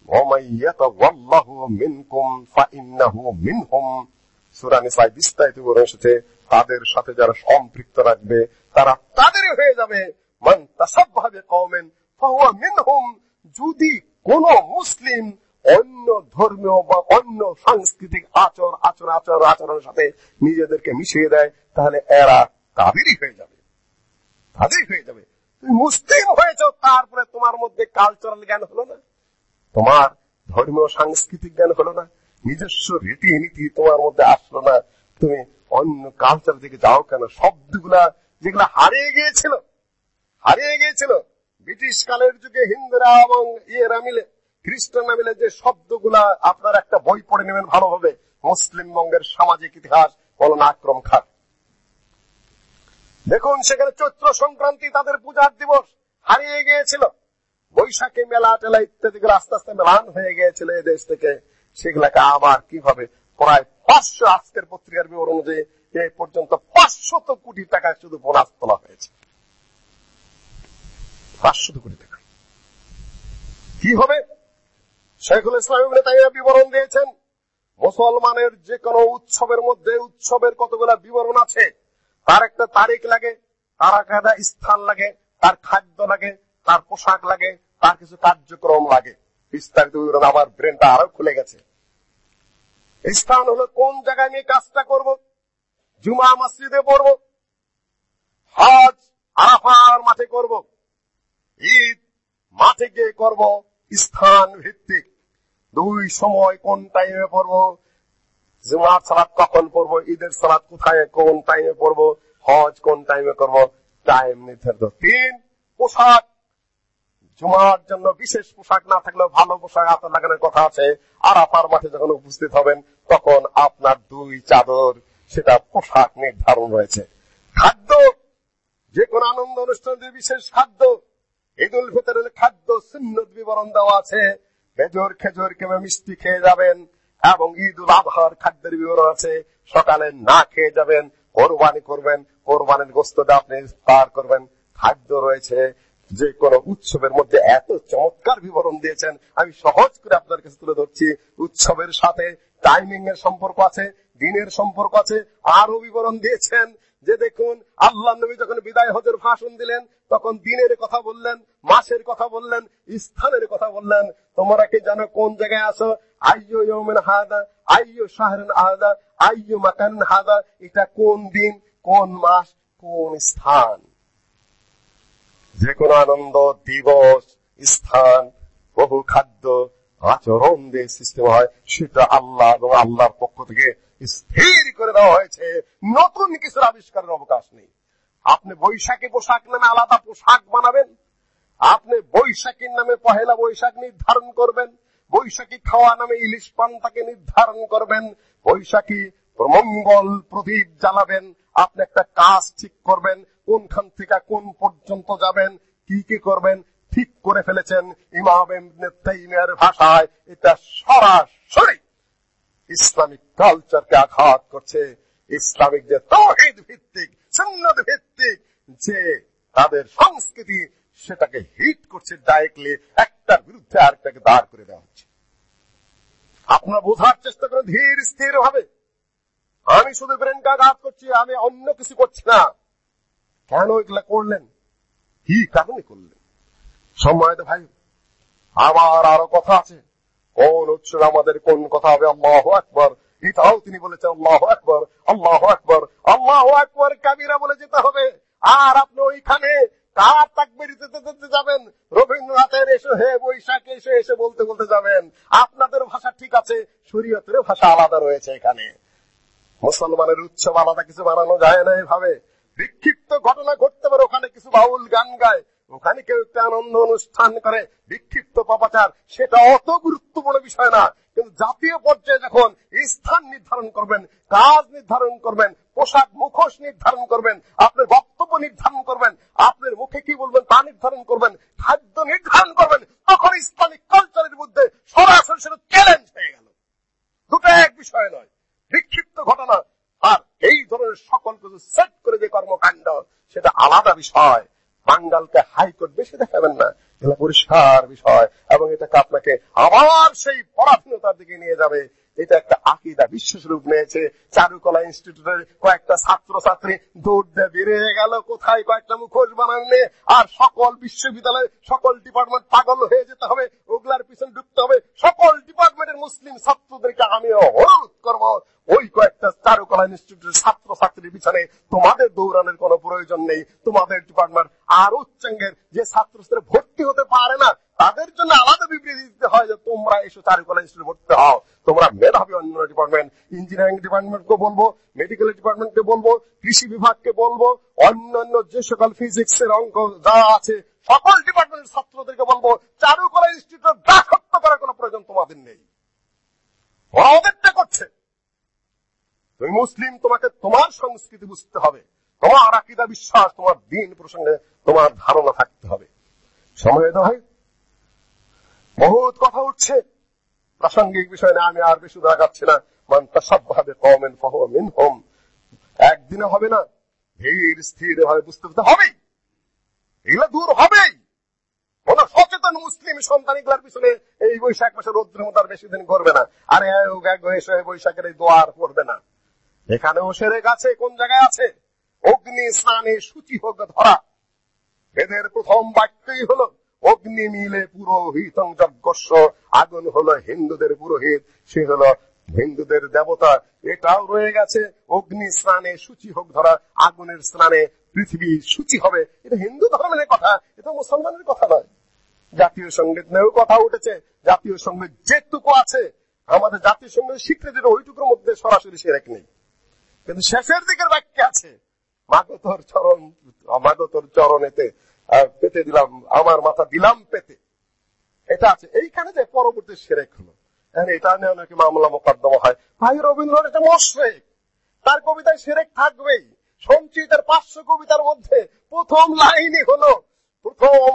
অমাইয়াতা ওয়াল্লাহু মিনকুম ফাইন্নাহু মিনহুম। সূরা নিসায় বিস্তারিত বিবরণ এসেছে, তাদের সাথে যারা সম্পৃক্ত রাখবে, তারা তাদেরই হয়ে যাবে। যদি কোন মুসলিম অন্য ধর্মীয় বা অন্য সাংস্কৃতিক আচর আচর আচর, আচরণের সাথে নিজেদেরকে মিশিয়ে দেয়, তাহলে এরা তাদেরই হয়ে যাবে। তাদেরই হয়ে যাবে। মুসলিম হয়েছ, তারপরে তোমার মধ্যে কালচারাল জ্ঞান হলো না? তোমার ধর্মীয়, সাংস্কৃতিক জ্ঞান হলো না? নিজস্ব রীতি নীতি তোমার মধ্যে আসলো না? তুমি অন্য কালচার দিকে যাও কেন? শব্দগুলা যেগুলা হারিয়ে গিয়েছিল হারিয়ে গিয়েছিল। ব্রিটিশ কালের যুগে হিন্দুরা এবং ইয়েরা মিলে, খ্রিস্টানরা মিলে যে শব্দগুলা আপনার একটা বই পড়ে নেবেন ভালোভাবে, মুসলিম বঙ্গের সামাজিক ইতিহাস, বলুন আক্রম খান। দেখুন, সেখানে চৈত্র সংক্রান্তি তাদের পূজার দিবস, হারিয়ে গিয়েছিল। বৈশাখী মেলা, টেলা ইত্যাদি আস্তে আস্তে মেলান হয়ে গিয়েছিল এই দেশ থেকে। সেগুলাকে আবার কীভাবে প্রায় পাঁচশো আজকের পত্রিকার বিবরণ অনুযায়ী এ পর্যন্ত পাঁচশত কোটি টাকা শুধু বোনাস তোলা হয়েছে। পাঁচশত কোটি টাকা। কি হবে? শেখুল ইসলাম তাই বিবরণ দিয়েছেন, মুসলমানের যে কোনো উৎসবের মধ্যে উৎসবের কতগুলা বিবরণ আছে, তার একটা তারিখ লাগে, তার একটা স্থান লাগে, তার খাদ্য লাগে, তার পোশাক লাগে, তার কিছু কার্যক্রম লাগে। বিস্তারিত বিবরণ আমার ব্রেনটা আরও খুলে গেছে। স্থান হলো কোন জায়গায় নিয়ে কাজটা করব? জুমা মসজিদে পড়ব? হজ, আরাফার মাঠে করব? ঈদ, মাঠে গিয়ে করব স্থান ভিত্তিক। দুই সময় কোন টাইমে পড়ব? জুমার সালাদ কখন পড়ব? ঈদের সালাদ কোথায়, কোন টাইমে পড়ব? হজ কোন টাইমে করব? টাইম নির্ধারিত। তিন, পোশাক। জুমার জন্য বিশেষ পোশাক না থাকলেও ভালো পোশাক আতর লাগানোর কথা আছে। আর আপার মাঠে যখন উপস্থিত হবেন, তখন আপনার দুই চাদর, সেটা পোশাক নির্ধারণ রয়েছে। খাদ্য যে কোন আনন্দ অনুষ্ঠানের বিশেষ খাদ্য ঈদ উল ফিতরের খাদ্য সুন্নত বিবরণ দেওয়া আছে। খেজুর খেজুর কিংবা মিষ্টি খেয়ে যাবেন এবং ঈদ উল আবহার খাদ্যের বিবরণ আছে। সকালে না খেয়ে যাবেন, কোরবানি করবেন, কোরবানির গোস্ত দিয়ে আপনি পার করবেন। খাদ্য রয়েছে, যে কোন উৎসবের মধ্যে এত চমৎকার বিবরণ দিয়েছেন, আমি সহজ করে আপনার কাছে তুলে ধরছি। উৎসবের সাথে টাইমিং এর সম্পর্ক আছে, দিনের সম্পর্ক আছে আরও বিবরণ দিয়েছেন। যে দেখুন আল্লাহ নবী যখন বিদায় হজের ভাষণ দিলেন তখন দিনের কথা বললেন, মাসের কথা বললেন, স্থানের কথা বললেন। তোমরা কি জানো কোন জায়গায় আসো আইয়ো ইয়মেন হাদা, আইয়ো শাহরেন আহাদা আইয়ো মাকান হাদা। এটা কোন দিন, কোন মাস, কোন স্থান? যে কোন আনন্দ, দিবস, স্থান, বহু খাদ্য, আচরণ দিয়ে সিস্টেম হয়, সেটা আল্লাহ এবং আল্লাহর পক্ষ থেকে স্থির করে দেওয়া হয়েছে। নতুন কিছুর আবিষ্কারের অবকাশ নেই। আপনি বৈশাখী পোশাক নামে আলাদা পোশাক বানাবেন। আপনি বৈশাখীর নামে পহেলা বৈশাখ নির্ধারণ করবেন। বৈশাখী খাওয়া নামে ইলিশ পান্তাকে নির্ধারণ করবেন। বৈশাখী মঙ্গল প্রদীপ জ্বালাবেন। আপনি একটা কাজ ঠিক করবেন। কোনখান থেকে কোন পর্যন্ত যাবেন, কি কি করবেন, ঠিক করে ফেলেছেন ইমাম তাইমের ভাষায়। এটা সরাসরি ইসলামিক কালচারকে আঘাত করছে। ইসলামিক যে তহিদ ভিত্তিক সুন্নত ভিত্তিক যে তাদের সংস্কৃতি সেটাকে হিট করছে ডাইরেক্টলি একটার বিরুদ্ধে আরেকটাকে দাঁড় করে দেওয়া হচ্ছে। আপনারা বোঝার চেষ্টা করেন ধীর স্থির ভাবে আমি শুধু ব্রেনকে আঘাত করছি আমি অন্য কিছু করছি না। কেন এগুলা করলেন? কি কারণে করলেন? সময় ভাই আবার আরও কথা আছে। কোন উৎসব আমাদের কোন কথা হবে? আল্লাহ আকবর। এটাও তিনি বলেছেন, আল্লাহ আকবর আল্লাহ আকবর আল্লাহ আকবর কাবিরা বলে যেতে হবে। আর আপনি ওইখানে কার তাকবিরিতে দিতে যাবেন। রবীন্দ্রনাথের এসে, হে বৈশাখ এসে এসে বলতে বলতে যাবেন, আপনাদের ভাষা ঠিক আছে, শরীয়তের ভাষা আলাদা রয়েছে এখানে। মুসলমানের উৎসব আলাদা কিছু বানানো যায় না এভাবে। বিক্ষিপ্ত ঘটনা ঘটতে পারে, ওখানে কিছু বাউল গান গায়। ওখানে কেউ একটা আনন্দ অনুষ্ঠান করে বিক্ষিপ্ত পাপাচার, সেটা অত গুরুত্বপূর্ণ বিষয় না। কিন্তু জাতীয় পর্যায়ে যখন স্থান নির্ধারণ করবেন, কাজ নির্ধারণ করবেন, পোশাক মুখোশ নির্ধারণ করবেন, আপনার বক্তব্য নির্ধারণ করবেন, আপনার মুখে কি বলবেন তা নির্ধারণ করবেন, খাদ্য নির্ধারণ করবেন, তখন ইসলামিক কালচারের মধ্যে সরাসরি সেটা চ্যালেঞ্জ হয়ে গেল। দুটো এক বিষয় নয়, বিক্ষিপ্ত ঘটনা। আর এই ধরনের সকল কিছু সেট করে যে কর্মকাণ্ড, সেটা আলাদা বিষয়। বাঙ্গালকে হাইকোর্ট বেশি দেখাবেন না। এটা পরিষ্কার বিষয়, এবং এটাকে আপনাকে আবার সেই পরাধীনতার দিকে নিয়ে যাবে। এটা একটা আকিদা বিশ্বস্বরূপ নিয়েছে। চারুকলা ইনস্টিটিউটের কয়েকটা ছাত্র ছাত্রী দৌড় বেরিয়ে গেল, কোথায় কয়েকটা মুখোশ বানানে আর সকল বিশ্ববিদ্যালয় সকল ডিপার্টমেন্ট পাগল হয়ে যেতে হবে, ওগুলার পিছনে ঢুকতে হবে। সকল ডিপার্টমেন্টের মুসলিম ছাত্রদেরকে আমিও অনুরোধ করব, ওই কয়েকটা চারুকলা ইনস্টিটিউটের ছাত্র ছাত্রীর পিছনে তোমাদের দৌড়ানোর কোনো প্রয়োজন নেই। তোমাদের ডিপার্টমেন্ট আর উচ্চাঙ্গের যে ছাত্র ভর্তি হতে পারে না তাদের জন্য আলাদা বিবৃতি দিতে হয় যে তোমরা এসো চারুকলা ইনস্টিটিউট ভর্তি হও। তোমরা মেধাবী অন্য ডিপার্টমেন্ট ইঞ্জিনিয়ারিং ডিপার্টমেন্টকে বলব মেডিকেল ডিপার্টমেন্টকে বলব, কৃষি বিভাগকে বলব, অন্যান্য যে সকল ফিজিক্স এর অঙ্ক যা আছে, সকল ডিপার্টমেন্টের ছাত্রদেরকে বলব, চারুকলা ইনস্টিটিউট দাসত্ব করার কোনো প্রয়োজন তোমাদের নেই। ওরা ওদেরটা করছে। তুমি মুসলিম, তোমাকে তোমার সংস্কৃতি বুঝতে হবে। তোমার আকিদা, বিশ্বাস, তোমার দিন প্রসঙ্গে তোমার ধারণা থাকতে হবে। সময় দেওয়া হয়। বহুত কথা উঠছে। প্রাসঙ্গিক বিষয় না, আমি আর বেশি দেখাচ্ছি না। মান তাসাব্বাহাবে কমেন ফাহুয়া মিনহুম। একদিনে হবে না ধীর স্থির ভাবে বুঝতে বুঝতে হবেই। এগুলো দূর হবেই। কোন সচেতন মুসলিম সন্তান এগুলার পিছনে এই বৈশাখ মাসে রৌদ্রের মতো আর বেশি দিন করবে না। আরে বৈশাখের এই দোয়ার পড়বে না। এখানেও সেরে আছে কোন জায়গায় আছে? অগ্নি স্নানে সূচি হোক ধরা। বেদের প্রথম বাক্যই হলো অগ্নি মিলে পুরোহিত আগুন হলো হিন্দুদের পুরোহিত, সে হলো হিন্দুদের দেবতা। এটাও রয়ে গেছে। অগ্নি স্নানে সূচি হোক ধরা, আগুনের স্নানে পৃথিবী সূচি হবে। এটা হিন্দু ধর্মের কথা, এটা মুসলমানের কথা নয়। জাতীয় সংগীত নিয়েও কথা উঠেছে। জাতীয় সংগীত যেটুকু আছে, আমাদের জাতীয় সংগীত স্বীকৃতির ওইটুকুর মধ্যে সরাসরি সে সেরেক নেই। কিন্তু শেষের দিকের বাক্যে আছে মাগতর চরণ মাগতর চরণেতে পেতে দিলাম, আমার মাথা দিলাম পেতে। এটা আছে। এইখানে যে পরবর্তী সেরেক হলো। এটা নিয়ে নাকি মামলা মোকদ্দমা হয়। ভাই রবীন্দ্রনাথ এটা মশ্রেক। তার কবিতায় সেরেক থাকবেই। সঞ্চিতের পাঁচশো কবিতার মধ্যে প্রথম লাইনই হলো, প্রথম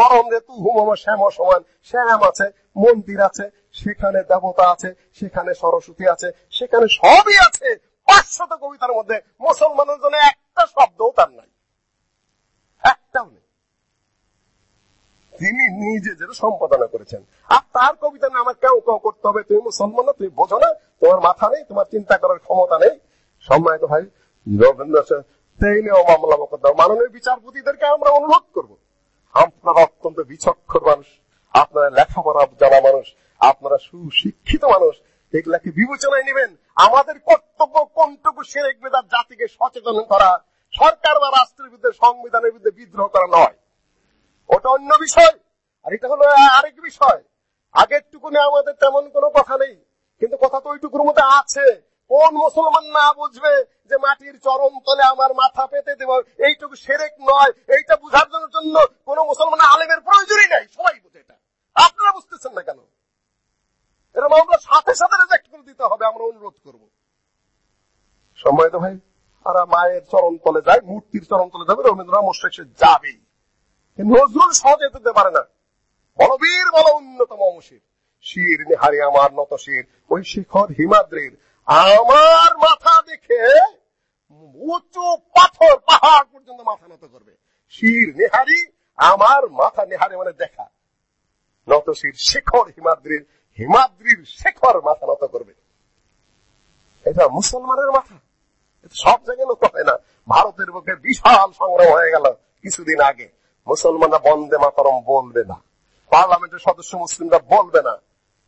গরম রে তু হুম শ্যাম সমান। শ্যাম আছে, মন্দির আছে, সেখানে দেবতা আছে, সেখানে সরস্বতী আছে, সেখানে সবই আছে। পাঁচশত কবিতার মধ্যে মুসলমানের জন্য একটা শব্দও তার নাই। তিনি নিজে যেটা সম্পাদনা করেছেন। আর তার কবিতা না কেউ কেউ করতে হবে। তুমি মুসলমান না, তুমি বোঝো না। তোমার মাথা নেই, তোমার চিন্তা করার ক্ষমতা নেই। সম্মানিত ভাই রবীন্দ্র সেই নিয়েও মামলা মাননীয় বিচারপতিদেরকে আমরা অনুরোধ করব। আপনারা অত্যন্ত মানুষ। আপনারা লেখাপড়া জানা মানুষ। আপনারা সুশিক্ষিত মানুষ। এগুলাকে বিবেচনায় নেবেন। আমাদের কর্তব্য কোনটুকু সেরেক বেদার জাতিকে সচেতন করা। সরকার বা রাষ্ট্রের বিরুদ্ধে, সংবিধানের বিরুদ্ধে বিদ্রোহ করা নয়। ওটা অন্য বিষয়। আর এটা হলো আরেক বিষয়। আগের টুকুনে আমাদের তেমন কোনো কথা নেই। কিন্তু কথা তো ওইটুকুর মধ্যে আছে। কোন মুসলমান না বুঝবে যে মাটির চরম তলে আমার মাথা পেতে দেব? এইটুকু সেরেক নয়। এইটা বুঝার জন্য কোন মুসলমান আলেমের প্রয়োজনই নাই। সবাই বুঝে এটা। আপনারা বুঝতেছেন না কেন? এরকম আমরা সাথে সাথে রেজেক্ট করে দিতে হবে। আমরা অনুরোধ করব। সময় তো ভাই আর মায়ের চরণ তলে যায়, মূর্তির চরণ তলে যাবে, রবীন্দ্রনাথ মোশেক সে যাবেই। নজরুল সহজে যেতে পারে না। বলবীর বল অন্যতম অংশীর শির নিহারি আমার নত শির, ওই শিখর হিমাদ্রির। আমার মাথা দেখে উঁচু পাথর পাহাড় পর্যন্ত মাথা নত করবে। শির নেহারি আমার মাথা নেহারি মানে দেখা। নত শির শিখর হিমাদ্রির হিমাদ্রির শেখর মাথা নত করবে। এটা মুসলমানের মাথা। সব জায়গায় নত হয় না। ভারতের বুকে বিশাল সংগ্রাম হয়ে গেল কিছুদিন আগে। মুসলমানরা বন্দে মাতারম বলবে না। পার্লামেন্টের সদস্য মুসলিমরা বলবে না।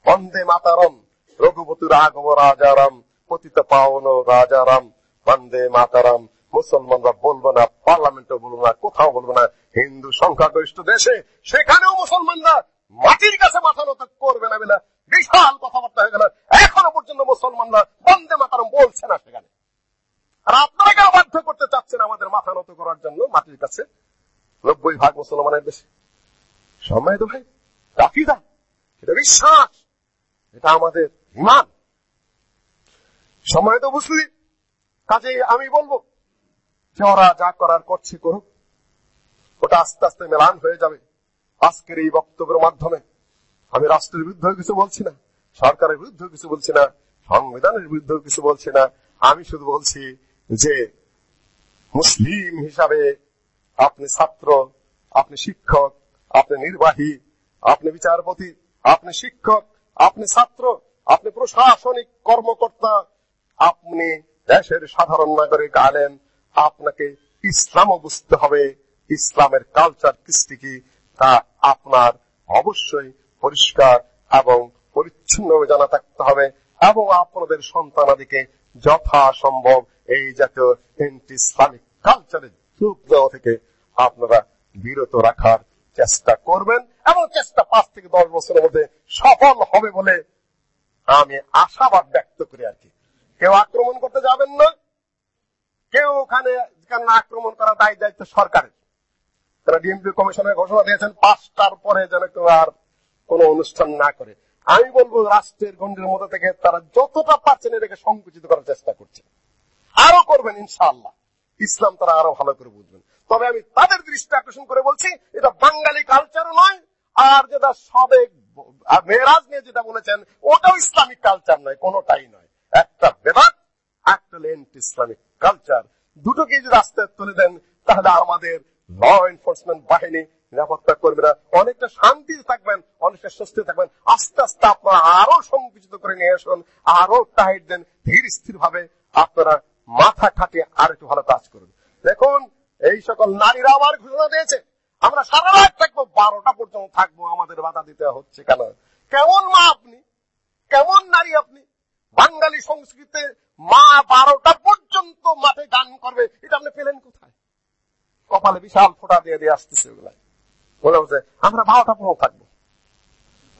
বন্দে মাতারম, রঘুপতি রাঘব রাজারাম, পতিত পাওন রাজারাম, বন্দে মাতারাম। মুসলমানরা বলব না পার্লামেন্টে বলব না, কোথাও বলব না। হিন্দু সংখ্যাগরিষ্ঠ দেশে, সেখানেও মুসলমানরা মাটির কাছে মাথা নত করবে না বিশাল কথাবার্তা হয়ে গেল। এখনও পর্যন্ত মুসলমানরা বন্দে মাতারম বলছে না সেখানে। আর আপনারা কেন বাধ্য করতে চাচ্ছেন আমাদের মাথা নত করার জন্য? মাটির কাছে নব্বই ভাগ মুসলমানের দেশে সময় তো ভাই কাফিদা এটা বিশ্বাস, এটা আমাদের ইমান। সময় তো বুঝলি কাজে আমি বলব যে ওরা যা করার করছে করুক। ওটা আস্তে আস্তে মেলান হয়ে যাবে। আজকের এই বক্তব্যের মাধ্যমে আমি রাষ্ট্রের বিরুদ্ধে কিছু বলছি না, সরকারের বিরুদ্ধে কিছু বলছি না, সংবিধানের বিরুদ্ধে কিছু বলছি না, আমি শুধু বলছি যে মুসলিম হিসাবে আপনি ছাত্র, আপনি শিক্ষক, আপনি নির্বাহী, আপনি বিচারপতি, আপনি শিক্ষক, আপনি ছাত্র, আপনি প্রশাসনিক কর্মকর্তা, আপনি দেশের সাধারণ নাগরিক আলেন আপনাকে ইসলামও বুঝতে হবে, ইসলামের কালচার কৃষ্টি কি, তা আপনার অবশ্যই পরিষ্কার এবং পরিচ্ছন্ন জানা থাকতে হবে এবং আপনাদের সন্তানাদিকে যথাসম্ভব এই জাতীয় এন্টি ইসলামিক কালচারের যুগ দেওয়া থেকে আপনারা বিরত রাখার চেষ্টা করবেন এবং চেষ্টা পাঁচ থেকে দশ বছরের মধ্যে সফল হবে বলে আমি আশাবাদ ব্যক্ত করি আর কি। কেউ আক্রমণ করতে যাবেন না। কেউ ওখানে আক্রমণ করা দায় দায়িত্ব সরকারের। তারা ডিএমপি কমিশনের ঘোষণা দিয়েছেন, পাঁচটার পরে যেন কেউ আর কোন অনুষ্ঠান না করে। আমি বলব, রাষ্ট্রের গণ্ডির মধ্যে থেকে তারা যতটা পারছেন এটাকে সংকুচিত করার চেষ্টা করছে। আরও করবেন, ইনশাআল্লাহ। ইসলাম তারা আরও ভালো করে বুঝবেন। তবে আমি তাদের দৃষ্টি আকর্ষণ করে বলছি, এটা বাঙালি কালচার নয়, আর যেটা সবে মেয়েরাজ নিয়ে যেটা বলেছেন, ওটাও ইসলামিক কালচার নয়, কোনোটাই নয়। একটা বেদাত, একটা লেন্ট ইসলামিক কালচার দুটোকে যদি রাস্তায় তুলে দেন, তাহলে আমাদের ল এনফোর্সমেন্ট বাহিনী নিরাপত্তা কর্মীরা অনেকটা শান্তিতে থাকবেন, অনেকটা স্বস্তি থাকবেন। আস্তে আস্তে আপনারা আরও সংকুচিত করে নিয়ে আসুন, আরও টাইট দেন, ধীর স্থির ভাবে আপনারা মাথা খাটিয়ে আর একটু ভালো কাজ করুন। দেখুন, এই সকল নারীরা আবার ঘোষণা দিয়েছে, আমরা সারা রাত থাকব, বারোটা পর্যন্ত থাকব, আমাদের বাধা দিতে হচ্ছে কেন? কেমন মা আপনি? কেমন নারী আপনি? বাঙালি সংস্কৃতিতে মা বারোটা পর্যন্ত মাঠে গান করবে, এটা আপনি পেলেন কোথায়? কপালে বিশাল ফোটা দিয়ে দিয়ে আসতেছে ওগুলা। বলে বলছে, আমরা বারোটা পর্যন্ত থাকব।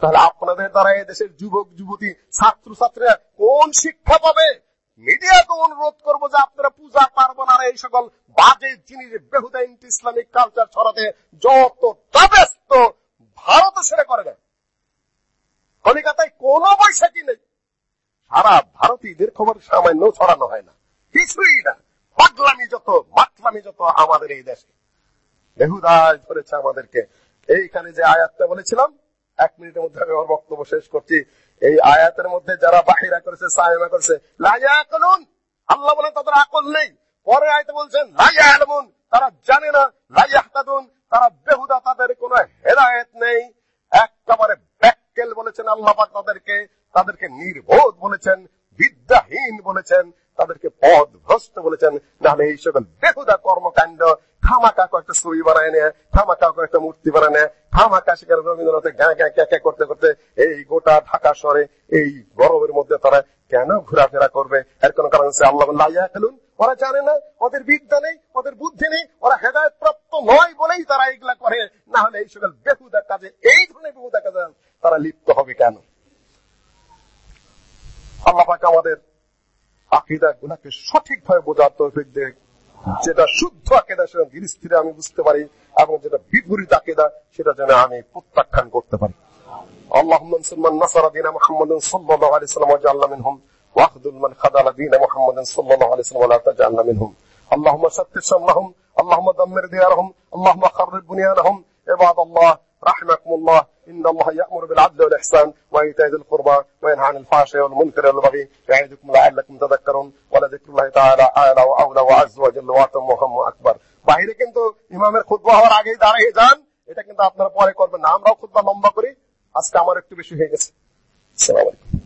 তাহলে আপনাদের দ্বারা এই দেশের যুবক, যুবতী ছাত্র ছাত্রীরা কোন শিক্ষা পাবে? মিডিয়াকে অনুরোধ করব যে আপনারা পূজা পার্বণ আর এই সকল বাজে জিনিস বেহুদা ইন্টি ইসলামিক কালচার ছড়াতে যতটা ব্যস্ত ভারত সেটা করে না কলিকাতায় কোন বৈশাখী নেই। সারা ভারতীয়দের খবর সামান্য ছড়ানো হয় না। কিছুই না। পাগলামি যত, মাতলামি যত আমাদের এই দেশে। বেহুদায় ধরেছে আমাদেরকে। এইখানে যে আয়াতটা বলেছিলাম, এক মিনিটের মধ্যে আমি আমার বক্তব্য শেষ করছি। এই আয়াতের মধ্যে যারা বাহিরা করেছে সায়না করেছে আল্লাহ বলে তাদের আকল নেই। পরে আয়তে বলছেন লাইয়া তারা জানে না লাইয়া তারা বেহুদা, তাদের কোন হেদায়ত নেই। একেবারে ব্যাককেল বলেছেন আল্লাহ তাদেরকে। তাদেরকে নির্বোধ বলেছেন, বিদ্যাহীন বলেছেন। তাদেরকে পদ ভ্রষ্ট বলেছেন। নাহলে এই সকল বেহুদা কর্মকাণ্ড খামাকা কয়েকটা ছবি বানায় নেয় খামাকা কয়েকটা মূর্তি বানায় নেয় খামাকা সেখানে রবীন্দ্রনাথের গ্যাঁ গ্যাঁ ক্যাঁ করতে করতে এই গোটা ঢাকা শহরে, এই গরমের মধ্যে তারা কেন ঘোরাফেরা করবে? এর কোন কারণ হচ্ছে আল্লাহ লাইয়া ফেলুন। ওরা জানে না, ওদের বিদ্যা নেই, ওদের বুদ্ধি নেই, ওরা হেদায়ত প্রাপ্ত নয় বলেই তারা এইগুলা করে। না হলে এই সকল বেহুদা কাজে, এই ধরনের বেহুদা কাজে তারা লিপ্ত হবে কেন? আল্লাহ আমাদের আকিদা গুলাকে সঠিকভাবে বোঝার তৌফিক দেয় যেটা শুদ্ধ আকেদা সেটা ধীরে স্থিরে আমি বুঝতে পারি এবং যেটা বিপরীত আকেদা সেটা যেন আমি প্রত্যাখ্যান করতে পারি اللهم انصر من نصر دين محمد صلى الله عليه وسلم واجعلنا منهم واخذل من خذل دين محمد صلى الله عليه وسلم ولا تجعلنا منهم اللهم شتت شملهم اللهم دمر ديارهم اللهم خرب بنيانهم عباد الله رحمكم الله إن الله يأمر بالعدل والإحسان وإيتاء ذي القربى وينهى عن الفحشاء والمنكر والبغي يعظكم لعلكم تذكرون ولذكر الله تعالى أعلى وأولى وعز وجل وأتم وهم أكبر বাহিরে কিন্তু ইমামের খুতবা হওয়ার আগেই দাঁড়িয়ে যান এটা কিন্তু আপনারা পরে করবেন না আমরাও খুতবা লম্বা করি আজকে আমার একটু বেশি হয়ে গেছে আসসালামু আলাইকুম